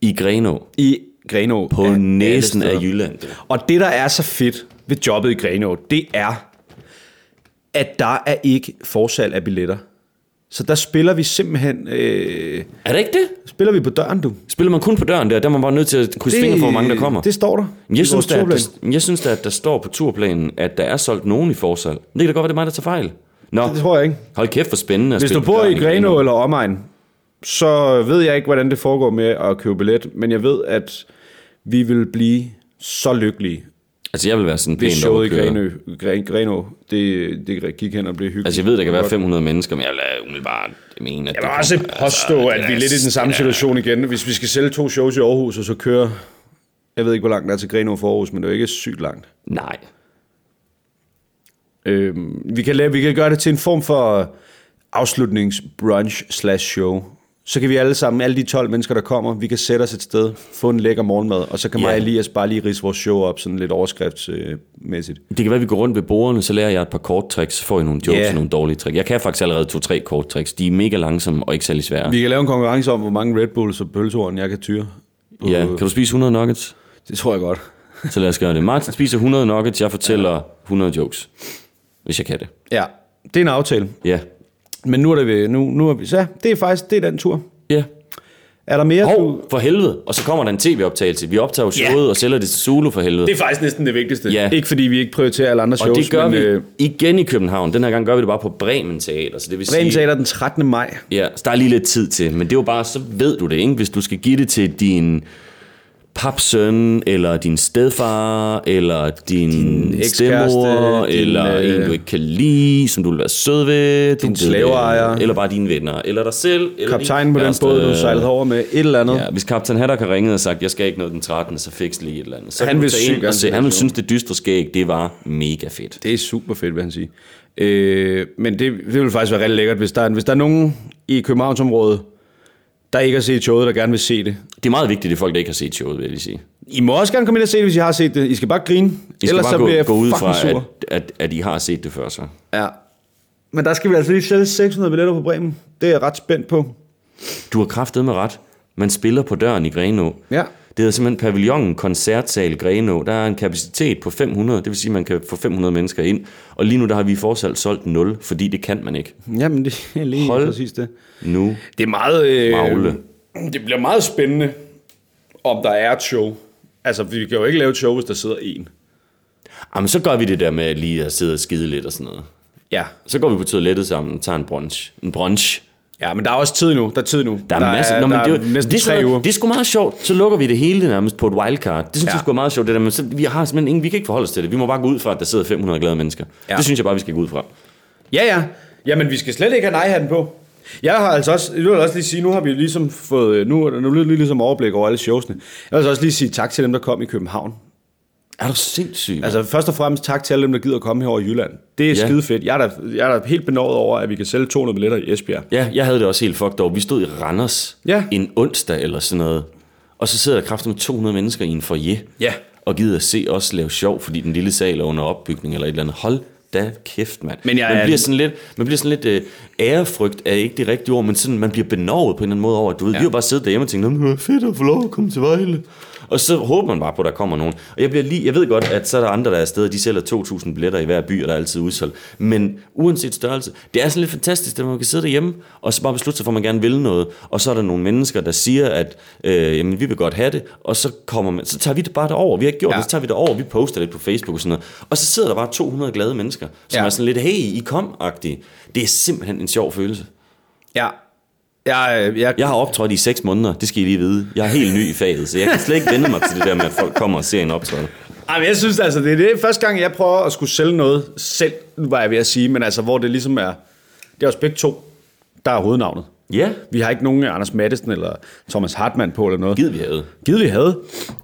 i Grenå i Grenå. på næsen af. Jylland. Og det, der er så fedt ved jobbet i Grenå, det er, at der er ikke forsalg af billetter. Så der spiller vi simpelthen... Øh, Er det ikke det? spiller vi på døren, du. Spiller man kun på døren der, der er man bare nødt til at krydse fingre for, hvor mange der kommer. Det står der. Jeg synes, da, at der, jeg synes da, at der står på turplanen, at der er solgt nogen i forsalg. Det kan da godt være, det er mig, der tager fejl. Nå, Det tror jeg ikke. hold kæft for spændende at Hvis du bor i Grenå eller omegn, så ved jeg ikke, hvordan det foregår med at købe billet, men jeg ved, at vi vil blive så lykkelige, Altså, jeg vil være sådan hvis pænt showet i overkører. Grenå, Gren, Grenå det, det gik hen og blev hyggeligt. Altså, jeg ved, der kan være 500 mennesker, men jeg vil umiddelbart mene, at Jeg det vil også kommer- påstå, altså, at vi er lidt i den samme situation igen. Hvis vi skal sælge to shows i Aarhus, og så køre... Jeg ved ikke, hvor langt der er til Grenå for Aarhus, men det er jo ikke sygt langt. Nej. Øhm, vi, kan lave, vi kan gøre det til en form for afslutningsbrunch slash show. Så kan vi alle sammen, alle de 12 mennesker, der kommer, vi kan sætte os et sted, få en lækker morgenmad, og så kan mig Ja. og Elias bare lige rise vores show op, sådan lidt overskriftsmæssigt. Det kan være, at vi går rundt ved bordene, så lærer jeg et par korttricks, så får I nogle jokes Ja. og nogle dårlige tricks. Jeg kan faktisk allerede to-tre korttricks. De er mega langsomme og ikke særlig svære. Vi kan lave en konkurrence om, hvor mange Red Bulls og pølsehorn jeg kan tyre. Ja, kan du spise 100 nuggets? Det tror jeg godt. Så lad os gøre det. Martin spiser 100 nuggets, jeg fortæller 100 jokes. Hvis jeg kan det. Ja, det er en aftale. Ja. Men nu er det ved, nu, nu er vi, så det er faktisk, det er den tur. Ja. Er der mere? Hov, for helvede. Og så kommer der en tv-optagelse. Vi optager jo showet og sælger det til Zulu for helvede. Det er faktisk næsten det vigtigste. Ja. Ikke fordi vi ikke prioriterer alle andre og shows, det gør men vi øh, igen i København. Den her gang gør vi det bare på Bremen Teater. Så det vil Bremen sige, Teater den 13. maj. Ja, så der er lige lidt tid til. Men det er jo bare, så ved du det, ikke? Hvis du skal give det til din papsøn, eller din stedfar, eller din, din ekskæreste, stedmor, din, eller øh, en, du ikke kan lide, som du vil være sød ved. Du din ved det. slaveejer. Eller bare dine venner, eller dig selv. Eller Kaptajnen på den båd, du sejlede over med. Et eller andet. Ja, hvis kaptajn Haddock har ringet og sagt, jeg skal ikke noget den 13., så fix lige et eller andet. Så Han du vil gerne og se. Han vil synes, det dystre skæg, det var mega fedt. Det er super fedt, vil han sige. Øh, men det, det vil faktisk være rigtig lækkert, hvis der, er, hvis der er nogen i Københavnsområdet, der ikke har set showet, der gerne vil se det. Det er meget vigtigt, at folk, der ikke har set showet, vil jeg lige sige. I må også gerne komme ind og se det, hvis I har set det. I skal bare grine. I skal Ellers bare så gå, bliver jeg gå ud fra, sur. at, at, at I har set det før så. Ja. Men der skal vi altså lige sælge 600 billetter på Bremen. Det er jeg ret spændt på. Du har kraftet med ret. Man spiller på døren i Grenå. Ja. Det hedder simpelthen pavillonen koncertsal Grenå. Der er en kapacitet på 500, det vil sige, at man kan få 500 mennesker ind. Og lige nu der har vi i forsalg solgt 0, fordi det kan man ikke. Jamen, det er lige Hold. præcis det. Nu. Det er meget... Øh, Magle. Det bliver meget spændende, om der er et show. Altså, vi kan jo ikke lave et show, hvis der sidder en. Jamen, så gør vi det der med lige at sidde og skide lidt og sådan noget. Ja. Så går vi på toilettet sammen og tager en brunch. En brunch. Ja, men der er også tid nu. Der er tid nu. Der er, masser, er, Nå, men der det, er, næsten det, tre uger. det er sgu meget sjovt. Så lukker vi det hele nærmest på et wildcard. Det synes Ja. jeg sgu er meget sjovt. Det der, men så, vi har simpelthen ingen, vi kan ikke forholde os til det. Vi må bare gå ud fra, at der sidder 500 glade mennesker. Ja. Det synes jeg bare, vi skal gå ud fra. Ja, ja. Jamen, vi skal slet ikke have nej-hatten på. Jeg har altså også, jeg vil også lige sige, nu har vi ligesom fået, nu er der nu der lige ligesom overblik over alle showsene. Jeg vil altså også lige sige tak til dem, der kom i København. Er du sindssyg? Altså først og fremmest tak til alle dem, der gider at komme herover i Jylland. Det er ja. Skide fedt. Jeg er, da, jeg er da helt benådet over, at vi kan sælge 200 billetter i Esbjerg. Ja, jeg havde det også helt fucked over. Vi stod i Randers Ja. en onsdag eller sådan noget. Og så sidder der kraftigt med 200 mennesker i en foyer. Ja. Og gider at se os lave sjov, fordi den lille sal er under opbygning eller et eller andet. Hold da kæft, mand. Men jeg man er- bliver sådan lidt, man bliver sådan lidt øh, ærefrygt er ikke det rigtige ord, men sådan, man bliver benovet på en eller anden måde over, at du ved, ja. vi har bare siddet derhjemme og tænkt, "Nå, men det er fedt at få lov at komme til Vejle. Og så håber man bare på, at der kommer nogen. Og jeg, bliver lige, jeg ved godt, at så er der andre, der er afsted, og de sælger 2.000 billetter i hver by, og der er altid udsolgt. Men uanset størrelse, det er sådan lidt fantastisk, at man kan sidde derhjemme, og så bare beslutte sig for, at man gerne vil noget. Og så er der nogle mennesker, der siger, at øh, jamen, vi vil godt have det, og så, kommer man, så tager vi det bare derover. Vi har ikke gjort Ja. det, så tager vi det over, vi poster lidt på Facebook og sådan noget. Og så sidder der bare 200 glade mennesker, som ja. er sådan lidt, hey, I kom-agtige. Det er simpelthen en sjov følelse. Ja. Jeg, jeg, Jeg har optrådt i 6 måneder, det skal I lige vide. Jeg er helt ny i faget, så jeg kan slet ikke vende mig til det der med, at folk kommer og ser en optræden. Ej, men jeg synes altså, det er det første gang, jeg prøver at skulle sælge noget selv, var jeg ved at sige, men altså, hvor det ligesom er, det er også begge to, der er hovednavnet. Ja, Vi har ikke nogen Anders Mattesen eller Thomas Hartmann på eller noget. givet vi havde. Givet vi havde.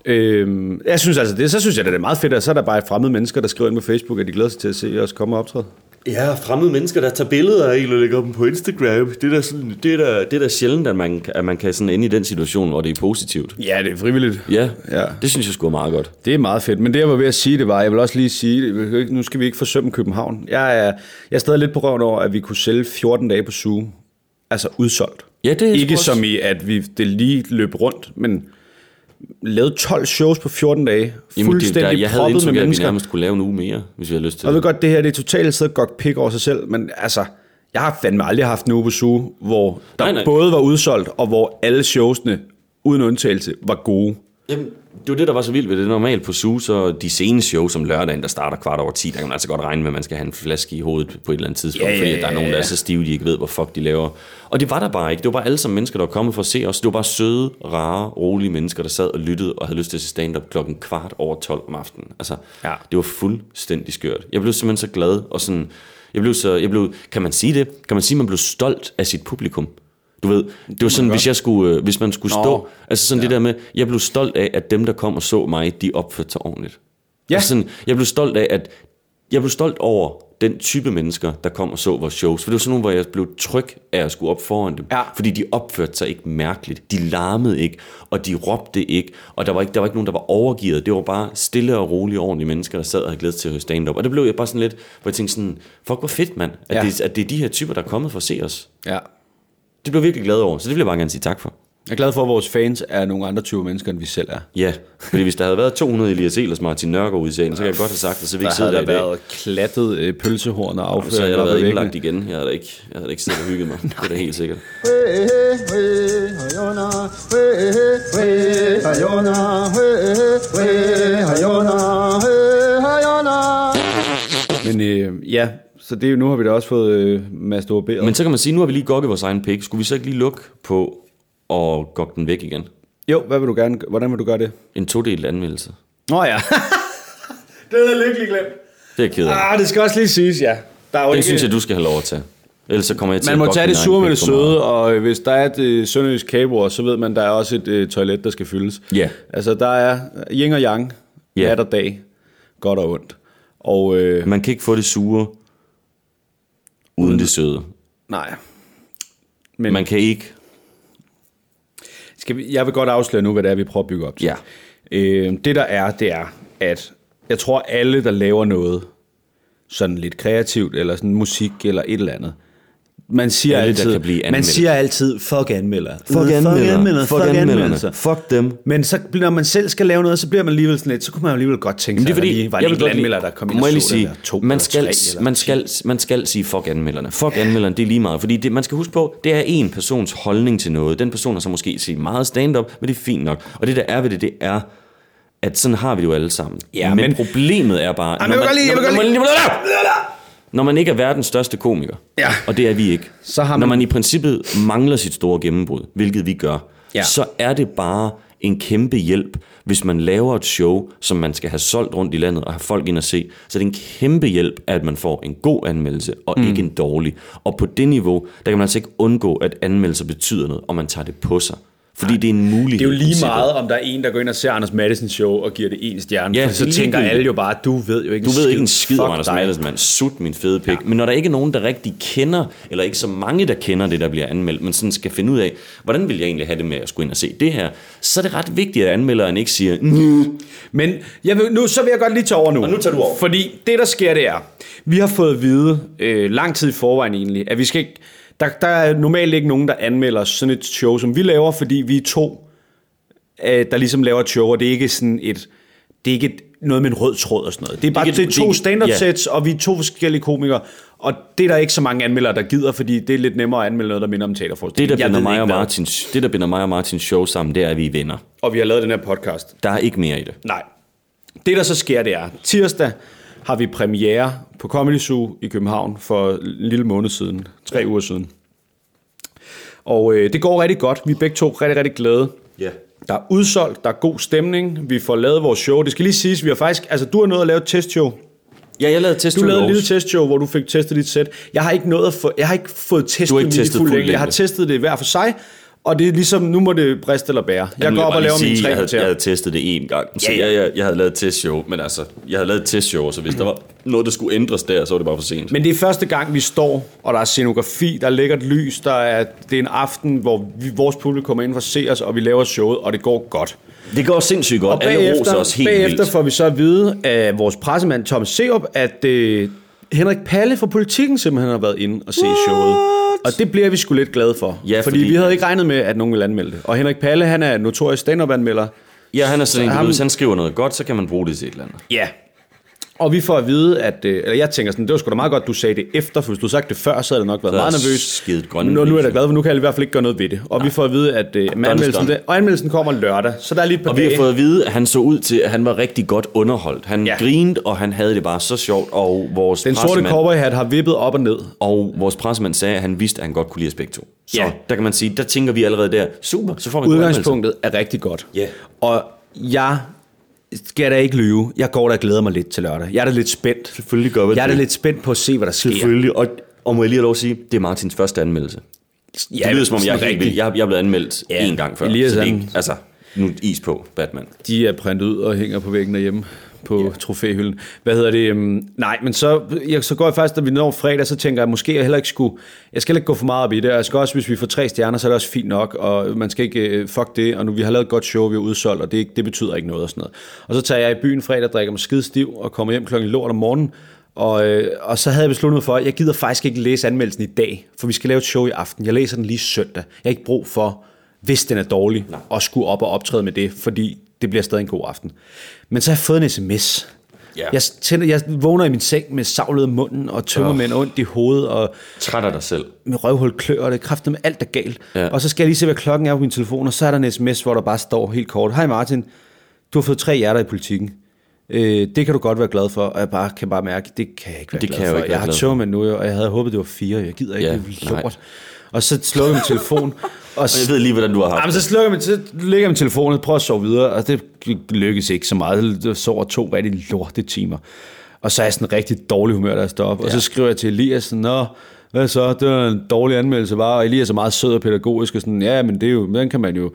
Øhm, jeg synes altså, det, så synes jeg, det er meget fedt, at så er der bare fremmede mennesker, der skriver ind på Facebook, at de glæder sig til at se os komme og optræde. Ja, fremmede mennesker, der tager billeder af en og lægger dem på Instagram. Det er da, sådan, det er da, det er da sjældent, at man, at man kan sådan ende i den situation, hvor det er positivt. Ja, det er frivilligt. Ja, Ja. det synes jeg skulle meget godt. Det er meget fedt, men det jeg var ved at sige, det var, jeg vil også lige sige, nu skal vi ikke forsømme København. Jeg er, jeg er stadig lidt på røven over, at vi kunne sælge 14 dage på Zoo. Altså udsolgt. Ja, det er Ikke også- som i, at vi det lige løb rundt, men lavede 12 shows på 14 dage. Jamen, det, Fuldstændig der, jeg havde indtryk med at vi nærmest kunne lave en uge mere, hvis vi havde lyst til Og jeg ved det. godt, det her det er totalt siddet godt pik over sig selv, men altså, jeg har fandme aldrig haft en uge på Zoo, hvor der Nej, nej. både var udsolgt, og hvor alle showsene, uden undtagelse, var gode. Jamen, det var det, der var så vildt ved det. Normalt på SU, så de sene show som lørdagen, der starter kvart over 10, der kan man altså godt regne med, at man skal have en flaske i hovedet på et eller andet tidspunkt, Ja, ja, fordi at der er ja, nogen, der ja. er så stive, de ikke ved, hvor fuck de laver. Og det var der bare ikke. Det var bare alle sammen mennesker, der var kommet for at se os. Det var bare søde, rare, rolige mennesker, der sad og lyttede og havde lyst til at se stand-up klokken kvart over 12 om aftenen. Altså, Ja. det var fuldstændig skørt. Jeg blev simpelthen så glad, og sådan, jeg blev så, jeg blev, kan man sige det? Kan man sige, at man blev stolt af sit publikum? Du ved, det var sådan, hvis jeg skulle, øh, hvis man skulle Nå. stå, altså sådan ja. det der med, jeg blev stolt af, at dem, der kom og så mig, de opførte sig ordentligt. Ja. Altså sådan, jeg blev stolt af, at jeg blev stolt over den type mennesker, der kom og så vores shows. For det var sådan nogle, hvor jeg blev tryg af at skulle op foran dem. Ja. Fordi de opførte sig ikke mærkeligt. De larmede ikke, og de råbte ikke. Og der var ikke, der var ikke nogen, der var overgivet. Det var bare stille og rolige, ordentlige mennesker, der sad og havde glædet til at høre stand-up. Og der blev jeg bare sådan lidt, hvor jeg tænkte sådan, fuck hvor fedt mand, at, Ja. det, at det er de her typer, der er kommet for at se os. Ja. Det blev jeg virkelig glad over, så det vil jeg bare gerne sige tak for. Jeg er glad for, at vores fans er nogle andre typer mennesker, end vi selv er. Ja, fordi hvis der havde været 200 Elias Elers Martin Nørgaard i salen, så kan jeg godt have sagt det, så vi ikke sidder der i dag. været klattet øh, pølsehorn og afført. Så jeg havde ad været indlagt igen. Jeg havde ikke, jeg havde ikke siddet og hygget mig. Det er da helt sikkert. Men øh, ja, så det, nu har vi da også fået øh, masturberet. Men så kan man sige, nu har vi lige gokket vores egen pik. Skulle vi så ikke lige lukke på at gokke den væk igen? Jo, hvad vil du gerne, hvordan vil du gøre det? En todelt anmeldelse. Nå ja. det er lykkelig glemt. Det er ked af. Ah, det skal også lige siges, ja. Der er Den ikke, synes jeg, du skal have lov at tage. Ellers så kommer jeg til man må tage det sure med det søde, og øh, hvis der er et øh, sønderjysk kabord, så ved man, der er også et øh, toilet, der skal fyldes. Ja. Altså, der er yin og yang, Ja. nat og dag, godt og ondt. Og øh, Man kan ikke få det sure uden det søde. nej. Men Man kan ikke... Skal vi, jeg vil godt afsløre nu, hvad det er, vi prøver at bygge op til. Ja. Øh, det der er, det er, at jeg tror, alle, der laver noget sådan lidt kreativt, eller sådan musik, eller et eller andet, man siger Alle, der altid, kan blive man siger altid, fuck anmelder. Fuck anmeldere. Fuck anmelderne. anmeldelser. Fuck dem. Men så, når man selv skal lave noget, så bliver man alligevel sådan lidt, så kunne man alligevel godt tænke sig, det er fordi, at der lige var jeg en anmelder, der kom ind og så sige, der to man skal, tre man, skal, man skal sige fuck anmelderne. Fuck anmelderne, det er lige meget. Fordi det, man skal huske på, det er en persons holdning til noget. Den person har så måske set meget stand-up, men det er fint nok. Og det der er ved det, det er, at sådan har vi det jo alle sammen. Ja, men, men- problemet er bare... Ej, men jeg vil godt lide- jeg vil godt lide- Når man ikke er verdens største komiker, Ja. og det er vi ikke, Så har når man- man i princippet mangler sit store gennembrud, hvilket vi gør, Ja. så er det bare en kæmpe hjælp, hvis man laver et show, som man skal have solgt rundt i landet og have folk ind og se. Så det er en kæmpe hjælp, at man får en god anmeldelse, og mm. ikke en dårlig. Og på det niveau, der kan man altså ikke undgå, at anmeldelser betyder noget, og man tager det på sig. Fordi det er en mulighed. Det er jo lige princippet. meget, om der er en, der går ind og ser Anders Madison show og giver det en stjerne. Ja, så er tænker alle jo bare, du ved jo ikke Du en ved skid. ikke en skid om Anders. Maddelsen, mand. Sut min fede pik. Ja. Men når der ikke er nogen, der rigtig kender, eller ikke så mange, der kender det, der bliver anmeldt, men sådan skal finde ud af, hvordan vil jeg egentlig have det med at skulle ind og se det her, så er det ret vigtigt, at anmelderen ikke siger, "Mm, Men jeg vil, nu, så vil jeg godt lige tage over nu. Og nu tager du over. Fordi det, der sker, det er, vi har fået at vide, øh, lang tid i forvejen egentlig, at vi skal ikke, der, der er normalt ikke nogen, der anmelder sådan et show, som vi laver, fordi vi er to, øh, der ligesom laver et show, og det er ikke sådan et, det er ikke et, noget med en rød tråd og sådan noget. Det er bare det er det er to stand-up ja. sets, og vi er to forskellige komikere, og det er der ikke så mange anmeldere, der gider, fordi det er lidt nemmere at anmelde noget, der minder om det teaterforestilling. der, Jeg binder mig og. Martins, det, der binder mig og Martins show sammen, det er, at vi er venner. Og vi har lavet den her podcast. Der er ikke mere i det. Nej. Det, der så sker, det er, tirsdag har vi premiere på Comedy Zoo i København for en lille måned siden, tre uger siden. Og øh, det går rigtig godt. Vi er begge to rigtig, rigtig glade. Ja. Der er udsolgt, der er god stemning, vi får lavet vores show. Det skal lige siges, vi har faktisk, altså du har nået at lave et testshow. Ja, jeg lavede test Du lavede et lille testshow, hvor du fik testet dit sæt. Jeg har ikke, nået at få, jeg har ikke fået testet Du har ikke testet fuld længde. Jeg har testet det hver for sig, og det er ligesom, nu må det briste eller bære. Jeg går op og laver mine tre jeg havde, jeg havde testet det en gang. Så Ja, ja. Jeg, jeg, jeg havde lavet et testshow, men altså, jeg havde lavet et testshow, så hvis der var noget, der skulle ændres der, så var det bare for sent. Men det er første gang, vi står, og der er scenografi, der er lækkert lys, der er, det er en aften, hvor vi, vores publikum kommer ind for at se os, og vi laver showet, og det går godt. det går sindssygt godt. Og Alle roser bagefter, os helt bagefter vildt. får vi så at vide af vores pressemand Thomas Seup, at øh, Henrik Palle fra Politikken simpelthen har været inde og se What? showet. Og det bliver vi sgu lidt glade for. Ja, fordi, fordi- vi havde ikke regnet med, at nogen ville anmelde det. Og Henrik Palle, han er notorisk stand-up-anmelder. Ja, han er sådan en, ved, hvis han skriver noget godt, så kan man bruge det til et eller andet. Ja. Og vi får at vide, at... øh, Eller jeg tænker sådan, det var sgu da meget godt, du sagde det efter, for hvis du havde sagt det før, så havde det nok været meget er nervøs. skidt grønne nu, nu er jeg da glad for, nu kan jeg i hvert fald ikke gøre noget ved det. Og vi får at vide, at øh, med anmeldelsen, det, og anmeldelsen kommer lørdag, så der er lige et par Og vi har dage. fået at vide, at han så ud til, at han var rigtig godt underholdt. Han Ja. grinede, og han havde det bare så sjovt. Og vores, Den sorte cowboyhat har vippet op og ned. og vores pressemand sagde, at han vidste, at han godt kunne lide begge to. Så Ja. der kan man sige, der tænker vi allerede der, super, så får vi. Udgangspunktet er rigtig godt. Ja. Og jeg skal da ikke lyve. Jeg går da og glæder mig lidt til lørdag. Jeg er da lidt spændt. Selvfølgelig gør vi Jeg er da lidt spændt på at se, hvad der sker. Selvfølgelig, og, og må jeg lige have lov at sige, det er Martins første anmeldelse. Ja, det lyder som om, jeg er vild. Jeg, jeg er blevet anmeldt Ja, én gang før. Elias, så det er ikke, altså, nu er is på, Batman. De er printet ud og hænger på væggen derhjemme på yeah. trofæhylden. Hvad hedder det? Um, nej, men så, jeg, så går jeg faktisk, da vi når fredag, så tænker jeg, måske jeg heller ikke skulle, jeg skal ikke gå for meget op i det. Jeg skal også, hvis vi får tre stjerner, så er det også fint nok, og man skal ikke, uh, fuck det, og nu vi har lavet et godt show, vi har udsolgt, og det, er det betyder ikke noget og sådan noget. Og så tager jeg i byen fredag, drikker mig skide stiv, og kommer hjem klokken lort om morgenen, og, øh, og så havde jeg besluttet mig for, at jeg gider faktisk ikke læse anmeldelsen i dag, for vi skal lave et show i aften. Jeg læser den lige søndag. Jeg har ikke brug for, hvis den er dårlig, Nej. at skulle op og optræde med det, fordi det bliver stadig en god aften. Men så har jeg fået en sms. Ja. Jeg, tænder, jeg vågner i min seng med savlet munden og tømmermænd oh. ondt i hovedet og Træt af dig selv. med røvhul klør, og det kræfter med alt er galt. Ja. Og så skal jeg lige se, hvad klokken er på min telefon, og så er der en sms, hvor der bare står helt kort. Hej Martin, du har fået tre hjerter i politikken. Øh, det kan du godt være glad for, og jeg bare, kan bare mærke, det kan jeg ikke være Det glad kan jeg for. ikke jeg har tømmermænd nu, og jeg havde håbet, det var fire. Jeg gider ikke, ja, det er nej. Og så slukker jeg min telefon, og, Og jeg ved lige, hvordan du har haft Jamen, så slukker jeg min, så lægger jeg min telefon og prøver at sove videre, og det lykkes ikke så meget. Jeg sover to rigtig lorte timer. Og så er jeg sådan rigtig dårlig humør, da jeg står op. Ja. Og så skriver jeg til Elias, sådan, Nå, hvad så? Det var en dårlig anmeldelse, var. Og Elias er meget sød og pædagogisk, og sådan, ja, men det er jo, den kan man jo,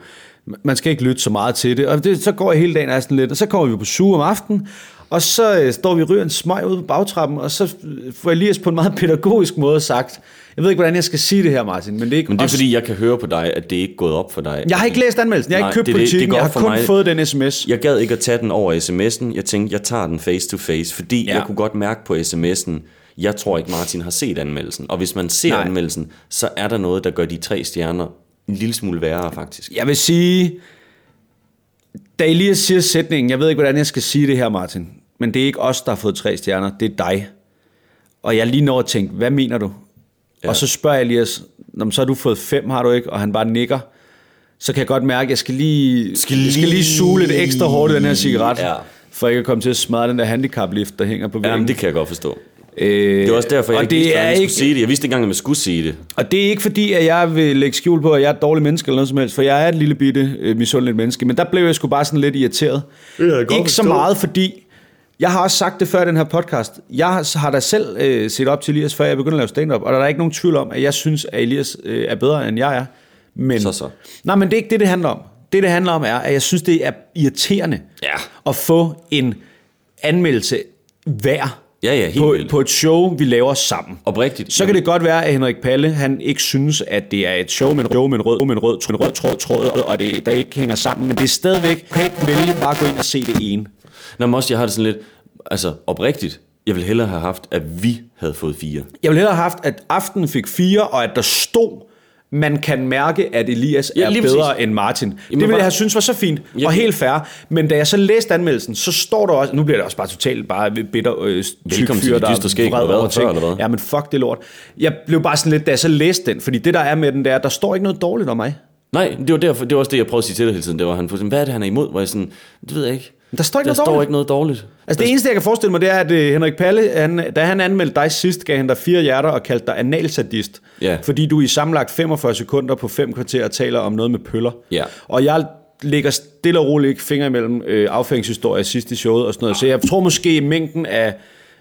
man skal ikke lytte så meget til det. Og det, så går jeg hele dagen er sådan lidt, og så kommer vi på suge om aftenen, og så øh, står vi og ryger en smøg ude på bagtrappen, og så øh, får Elias på en meget pædagogisk måde sagt, jeg ved ikke, hvordan jeg skal sige det her, Martin, men det er ikke Men det er også- fordi, jeg kan høre på dig, at det ikke er gået op for dig. jeg har ikke læst anmeldelsen, jeg har Nej, ikke købt det det- det politikken, går jeg op har kun mig. fået den sms. Jeg gad ikke at tage den over sms'en. Jeg tænkte, jeg tager den face to face, fordi Ja. jeg kunne godt mærke på sms'en, jeg tror ikke, Martin har set anmeldelsen. Og hvis man ser. Nej. anmeldelsen, så er der noget, der gør de tre stjerner en lille smule værre, faktisk. Jeg vil sige, da Elias siger sætningen, jeg ved ikke, hvordan jeg skal sige det her, Martin, men det er ikke os, der har fået tre stjerner, det er dig. Og jeg lige når at tænke, hvad mener du? Ja. Og så spørger jeg Elias, "Nå, men så har du fået fem, har du ikke? Og han bare nikker. Så kan jeg godt mærke, at jeg skal lige, skal jeg skal lige lige- suge lidt ekstra hårdt i den her cigaret, Ja. for ikke at komme til at smadre den der handicap-lift, der hænger på væggen. Jamen, det kan jeg godt forstå. øh, Det var også derfor, jeg ikke det vidste, hvordan jeg skulle ikke, sige det. Jeg vidste ikke engang, at man skulle sige det. Og det er ikke fordi, at jeg vil lægge skjul på, at jeg er et dårligt menneske eller noget som helst, for jeg er et lille bitte øh, misundeligt menneske. Men der blev jeg sgu bare sådan lidt irriteret. ikke så meget, fordi jeg har også sagt det før i den her podcast. Jeg har da selv øh, set op til Elias, før jeg begyndte at lave stand-up, og der er ikke nogen tvivl om, at jeg synes, at Elias øh, er bedre, end jeg er. Men, Så så. Nej, men det er ikke det, det handler om. Det, det handler om, er, at jeg synes, det er irriterende Ja. at få en anmeldelse hver Ja, ja, helt på, vildt. på et show, vi laver sammen. Oprigtigt. Så kan det godt være, at Henrik Palle, han ikke synes, at det er et show med en rød, med en rød, med en rød, en rød tråd, tråd, og det, der ikke hænger sammen. Men det er stadigvæk, kan ikke vælge bare at gå ind og se det ene. Nå, men også, jeg har det sådan lidt, altså oprigtigt, jeg ville hellere have haft, at vi havde fået fire. Jeg ville hellere have haft, at aftenen fik fire, og at der stod, man kan mærke, at Elias Ja, er bedre præcis. end Martin. det Jamen, ville bare- jeg have synes var så fint Ja. og helt fair. Men da jeg så læste anmeldelsen, så står der også, nu bliver det også bare totalt bare bitter øh, tyk fyr, Det der er vred over ting. eller hvad? Ja, men fuck det lort. Jeg blev bare sådan lidt, da jeg så læste den, fordi det der er med den, der, der står ikke noget dårligt om mig. Nej, det var, derfor, det var også det, jeg prøvede at sige til dig hele tiden. Det var han på, hvad er det, han er imod? Hvor jeg sådan, det ved jeg ikke. Men der står ikke der noget står dårligt. ikke noget dårligt. Altså det eneste, jeg kan forestille mig, det er, at øh, Henrik Palle, han, da han anmeldte dig sidst, gav han dig fire hjerter og kaldte dig analsadist. Ja. Fordi du i sammenlagt 45 sekunder på fem kvarter taler om noget med pøller. Ja. Og jeg lægger stille og roligt ikke fingre imellem øh, affæringshistorier sidst i showet og sådan noget. Så jeg tror måske, mængden af,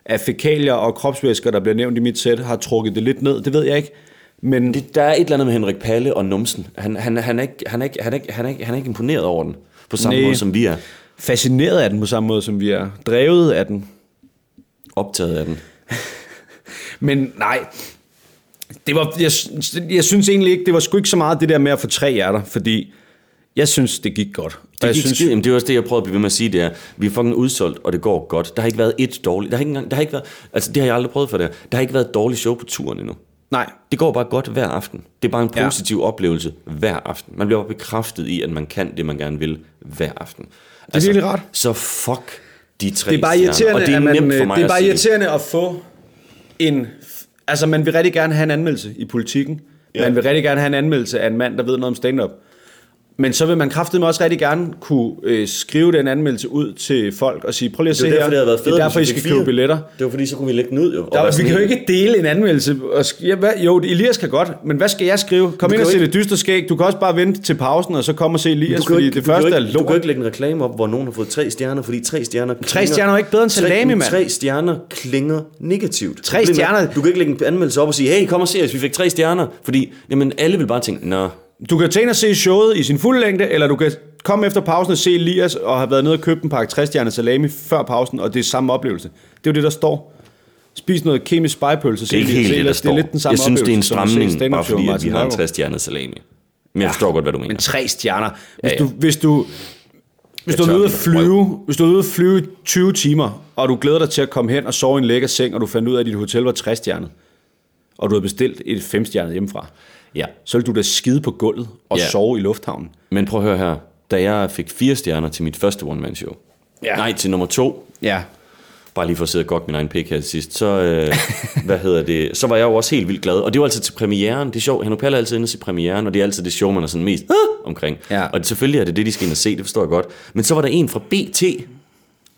af fækalier og kropsvæsker, der bliver nævnt i mit sæt, har trukket det lidt ned. Det ved jeg ikke. Men Det, der er et eller andet med Henrik Palle og numsen. Han, han, han, er, ikke, han, er, ikke, han, er, ikke, han, er, ikke, han er ikke imponeret over den, på samme Nej. måde som vi er. Fascineret af den på samme måde, som vi er. Drevet af den. Optaget af den. Men nej, det var, jeg, jeg synes egentlig ikke, det var sgu ikke så meget det der med at få tre hjerter, fordi jeg synes, det gik godt. Det, jeg gik synes, skide, jamen, det er også det, jeg prøvede at blive ved med at sige, det er, vi er fucking udsolgt, og det går godt. Der har ikke været et dårligt, der har ikke engang, der har ikke været, altså det har jeg aldrig prøvet for det. Der har ikke været et dårligt show på turen endnu. Nej, Det går bare godt hver aften. Det er bare en positiv ja. oplevelse hver aften. Man bliver bare bekræftet i, at man kan det, man gerne vil hver aften. Det virkelig rart. Så fuck de tre Det er bare stjerner. irriterende, og det er at man, nemt for mig det er bare at sige. irriterende, Og det er er er at man, nemt for mig det er at bare sige. irriterende at få en... Altså, man vil rigtig gerne have en anmeldelse i politikken. Ja. Man vil rigtig gerne have en anmeldelse af en mand, der ved noget om stand-up. Men så vil man kraftedeme også rigtig gerne kunne øh, skrive den anmeldelse ud til folk og sige, prøv lige at se Det er her, derfor, det havde været det fedt, er derfor, I skal købe billetter. Det var fordi, så kunne vi lægge den ud jo. Der, vi kan jo ikke dele en anmeldelse. Og sk- ja, hvad, jo, Elias kan godt, men hvad skal jeg skrive? Kom Du ind og se jo det dystre skæg. Du kan også bare vente til pausen, og så komme og se Elias, fordi ikke, det du, kan jo første er ikke, du kan lort. ikke lægge en reklame op, hvor nogen har fået tre stjerner, fordi tre stjerner Tre stjerner er ikke bedre end salami, mand. Tre stjerner klinger negativt. Tre er, stjerner- Du kan ikke lægge en anmeldelse op og sige, hey, kom og se os, vi fik tre stjerner. Fordi jamen, alle vil bare tænke, nå, Du kan tage ind og se showet i sin fulde længde, eller du kan komme efter pausen og se Elias og have været nede og købt en pakke 60 stjerner salami før pausen, og det er samme oplevelse. Det er jo det, der står. Spis noget kemisk spejpølse. det er ikke helt det, der står. Det er lidt den samme Jeg synes, det er en stramning, bare fordi, at vi har en Nørgaard. 60 stjerner salami. Men jeg forstår godt, hvad du mener. Men tre stjerner. Hvis Ja, du, ja. hvis du, hvis du, er ude at flyve, hvis du er ude at flyve i 20 timer, og du glæder dig til at komme hen og sove i en lækker seng, og du fandt ud af, at dit hotel var 60 stjernet, og du har bestilt et 5 stjernet hjemmefra, Ja. så vil du da skide på gulvet og Ja. sove i lufthavnen. Men prøv at høre her. Da jeg fik fire stjerner til mit første one-man-show, Ja. nej, til nummer to, Ja. bare lige for at sidde og gokke min egen pik her til sidst, så, øh, hvad hedder det, så var jeg jo også helt vildt glad. Og det var altså til premieren. Det er sjovt. Hanno Palle er altid inde til premieren, og det er altid det show, man er sådan mest ah! omkring. Ja. Og det, selvfølgelig er det det, de skal ind og se, det forstår jeg godt. Men så var der en fra BT,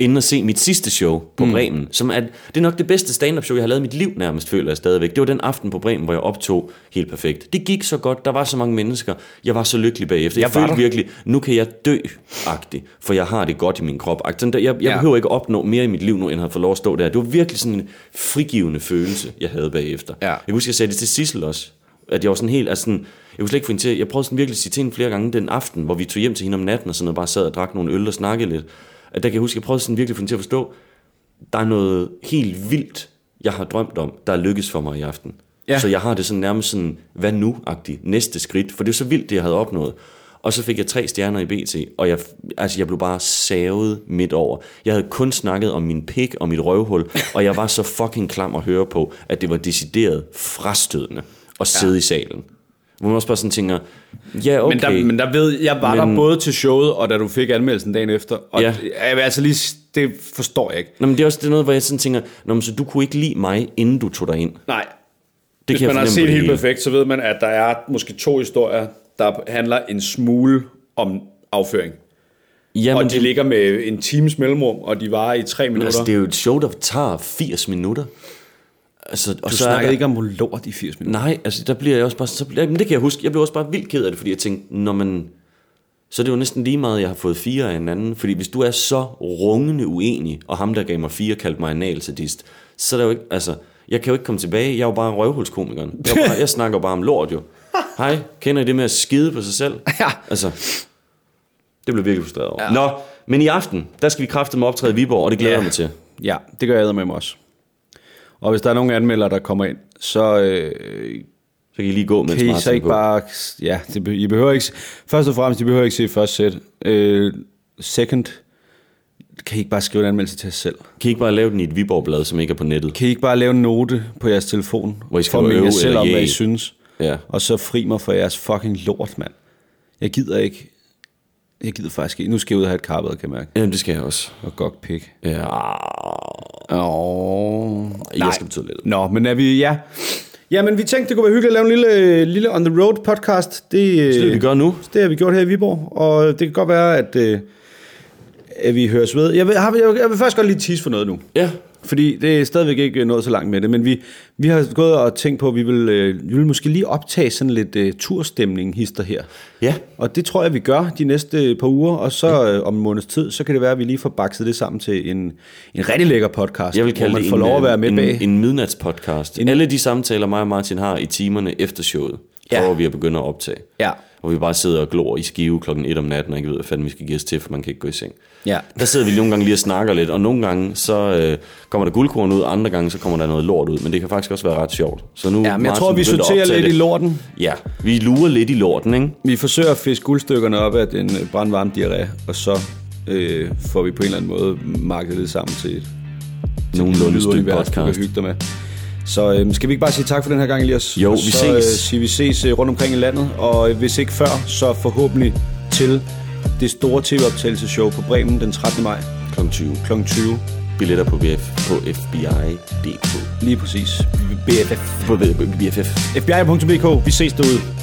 inde og se mit sidste show på mm. Bremen, som er, det er nok det bedste stand-up show, jeg har lavet i mit liv nærmest, føler jeg stadigvæk. Det var den aften på Bremen, hvor jeg optog helt perfekt. Det gik så godt, der var så mange mennesker, jeg var så lykkelig bagefter. Jeg, Jeg følte der. virkelig, nu kan jeg dø agtigt for jeg har det godt i min krop. Sådan Jeg, jeg Ja. behøver ikke opnå mere i mit liv nu, end at fået lov at stå der. Det var virkelig sådan en frigivende følelse, jeg havde bagefter. Ja. Jeg kan huske, jeg sagde det til Sissel også, at jeg var sådan helt, altså sådan, jeg kunne slet ikke få hende til, jeg prøvede sådan virkelig at sige til hende flere gange den aften, hvor vi tog hjem til hende om natten og sådan noget, bare sad og drak nogle øl og snakkede lidt. At der kan jeg huske, jeg prøvede sådan virkelig at få til at forstå, der er noget helt vildt, jeg har drømt om, der er lykkes for mig i aften. Ja. Så jeg har det sådan nærmest sådan, hvad nu-agtigt, næste skridt, for det er så vildt, det jeg havde opnået. Og så fik jeg tre stjerner i BT, og jeg, altså jeg blev bare savet midt over. Jeg havde kun snakket om min pik og mit røvhul, og jeg var så fucking klam at høre på, at det var decideret frastødende at sidde ja. i salen. Hvor man også bare sådan tænker, ja okay, Men, der, men der ved, jeg var men, der både til showet, og da du fik anmeldelsen dagen efter. Og Ja. jeg vil altså lige, det forstår jeg ikke. Nå, men det er også det noget, hvor jeg sådan tænker, Nå, men så du kunne ikke lide mig, inden du tog dig ind. Nej. Det Hvis kan jeg man har set helt perfekt, så ved man, at der er måske to historier, der handler en smule om afføring. Ja, og de det, ligger med en times mellemrum, og de varer i tre minutter. altså, det er jo et show, der tager 80 minutter. Altså, og du så snakkede der, ikke om lort i 80 minutter. Nej, altså der bliver jeg også bare... Så bliver, men det kan jeg huske. Jeg blev også bare vildt ked af det, fordi jeg tænkte, når man... Så er det jo næsten lige meget, at jeg har fået fire af en anden. Fordi hvis du er så rungende uenig, og ham, der gav mig fire, kaldte mig analsadist, så er der jo ikke... Altså, jeg kan jo ikke komme tilbage. Jeg er jo bare røvhulskomikeren. Jeg, bare, jeg snakker bare om lort, jo. Hej, kender I det med at skide på sig selv? Ja. Altså, det blev virkelig frustreret over. Ja. Nå, men i aften, der skal vi kræfte med optræde i Viborg, og det glæder Ja. jeg mig til. Ja, det gør jeg med mig også. Og hvis der er nogen anmeldere, der kommer ind, så øh, Så kan I lige gå, mens kan I så ikke går. bare... Ja, det, I behøver ikke... Først og fremmest, I behøver ikke se første sæt. Øh, second, kan I ikke bare skrive en anmeldelse til jer selv? Kan I ikke bare lave den i et Viborg-blad, som ikke er på nettet? Kan I ikke bare lave en note på jeres telefon? Hvor I skal øve jer selv om, hvad I synes. Ja. Og så fri mig for jeres fucking lort, mand. Jeg gider ikke... Jeg gider faktisk ikke. Nu skal jeg ud og have et karbad, kan jeg mærke. Jamen, det skal jeg også. Og godt pik. Ja. Åh... Jeg skal betyde lidt. Nå, men er vi... Ja. Ja, men vi tænkte, det kunne være hyggeligt at lave en lille, lille on the road podcast. Det, Det er det, vi gør nu. det har vi gjort her i Viborg, og det kan godt være, at, øh, at vi høres ved. Jeg vil, har- jeg vil, jeg vil først godt lige tease for noget nu. Ja. Fordi det er stadigvæk ikke nået så langt med det, men vi, vi har gået og tænkt på, at vi vil, øh, vi vil måske lige optage sådan lidt øh, turstemning hister her. Ja. Og det tror jeg, vi gør de næste par uger, og så øh, om en måneds tid, så kan det være, at vi lige får bakset det sammen til en, en rigtig lækker podcast, Jeg vil kalde hvor man det får en, lov at være med en, bag. en midnatspodcast. En... Alle de samtaler, mig og Martin har i timerne efter showet, Ja. prøver vi at begynde at optage. Ja. Hvor vi bare sidder og glor i skive klokken 1 om natten, og ikke ved, hvad fanden vi skal give os til, for man kan ikke gå i seng. Ja. Der sidder vi nogle gange lige og snakker lidt, og nogle gange så øh, kommer der guldkorn ud, andre gange så kommer der noget lort ud, men det kan faktisk også være ret sjovt. Så nu Ja, men jeg Martin tror, vi sorterer lidt det. i lorten. Ja, vi lurer lidt i lorten, ikke? Vi forsøger at fiske guldstykkerne op af den øh, brandvarme diarré, og så øh, får vi på en eller anden måde markedet det sammen til, til Nogenlunde et stykke lydunivers, du kan podcast. hygge dig med. Så øh, skal vi ikke bare sige tak for den her gang, Elias? Jo, vi så, ses. Øh, siger vi ses øh, rundt omkring i landet, og øh, hvis ikke før, så forhåbentlig til det store tv-optagelseshow på Bremen den 13. maj kl. kl. 20. kl. 20. Billetter på, VF, på FBI.dk. Lige præcis. BFF. På BFF. FBI.dk. Vi ses derude.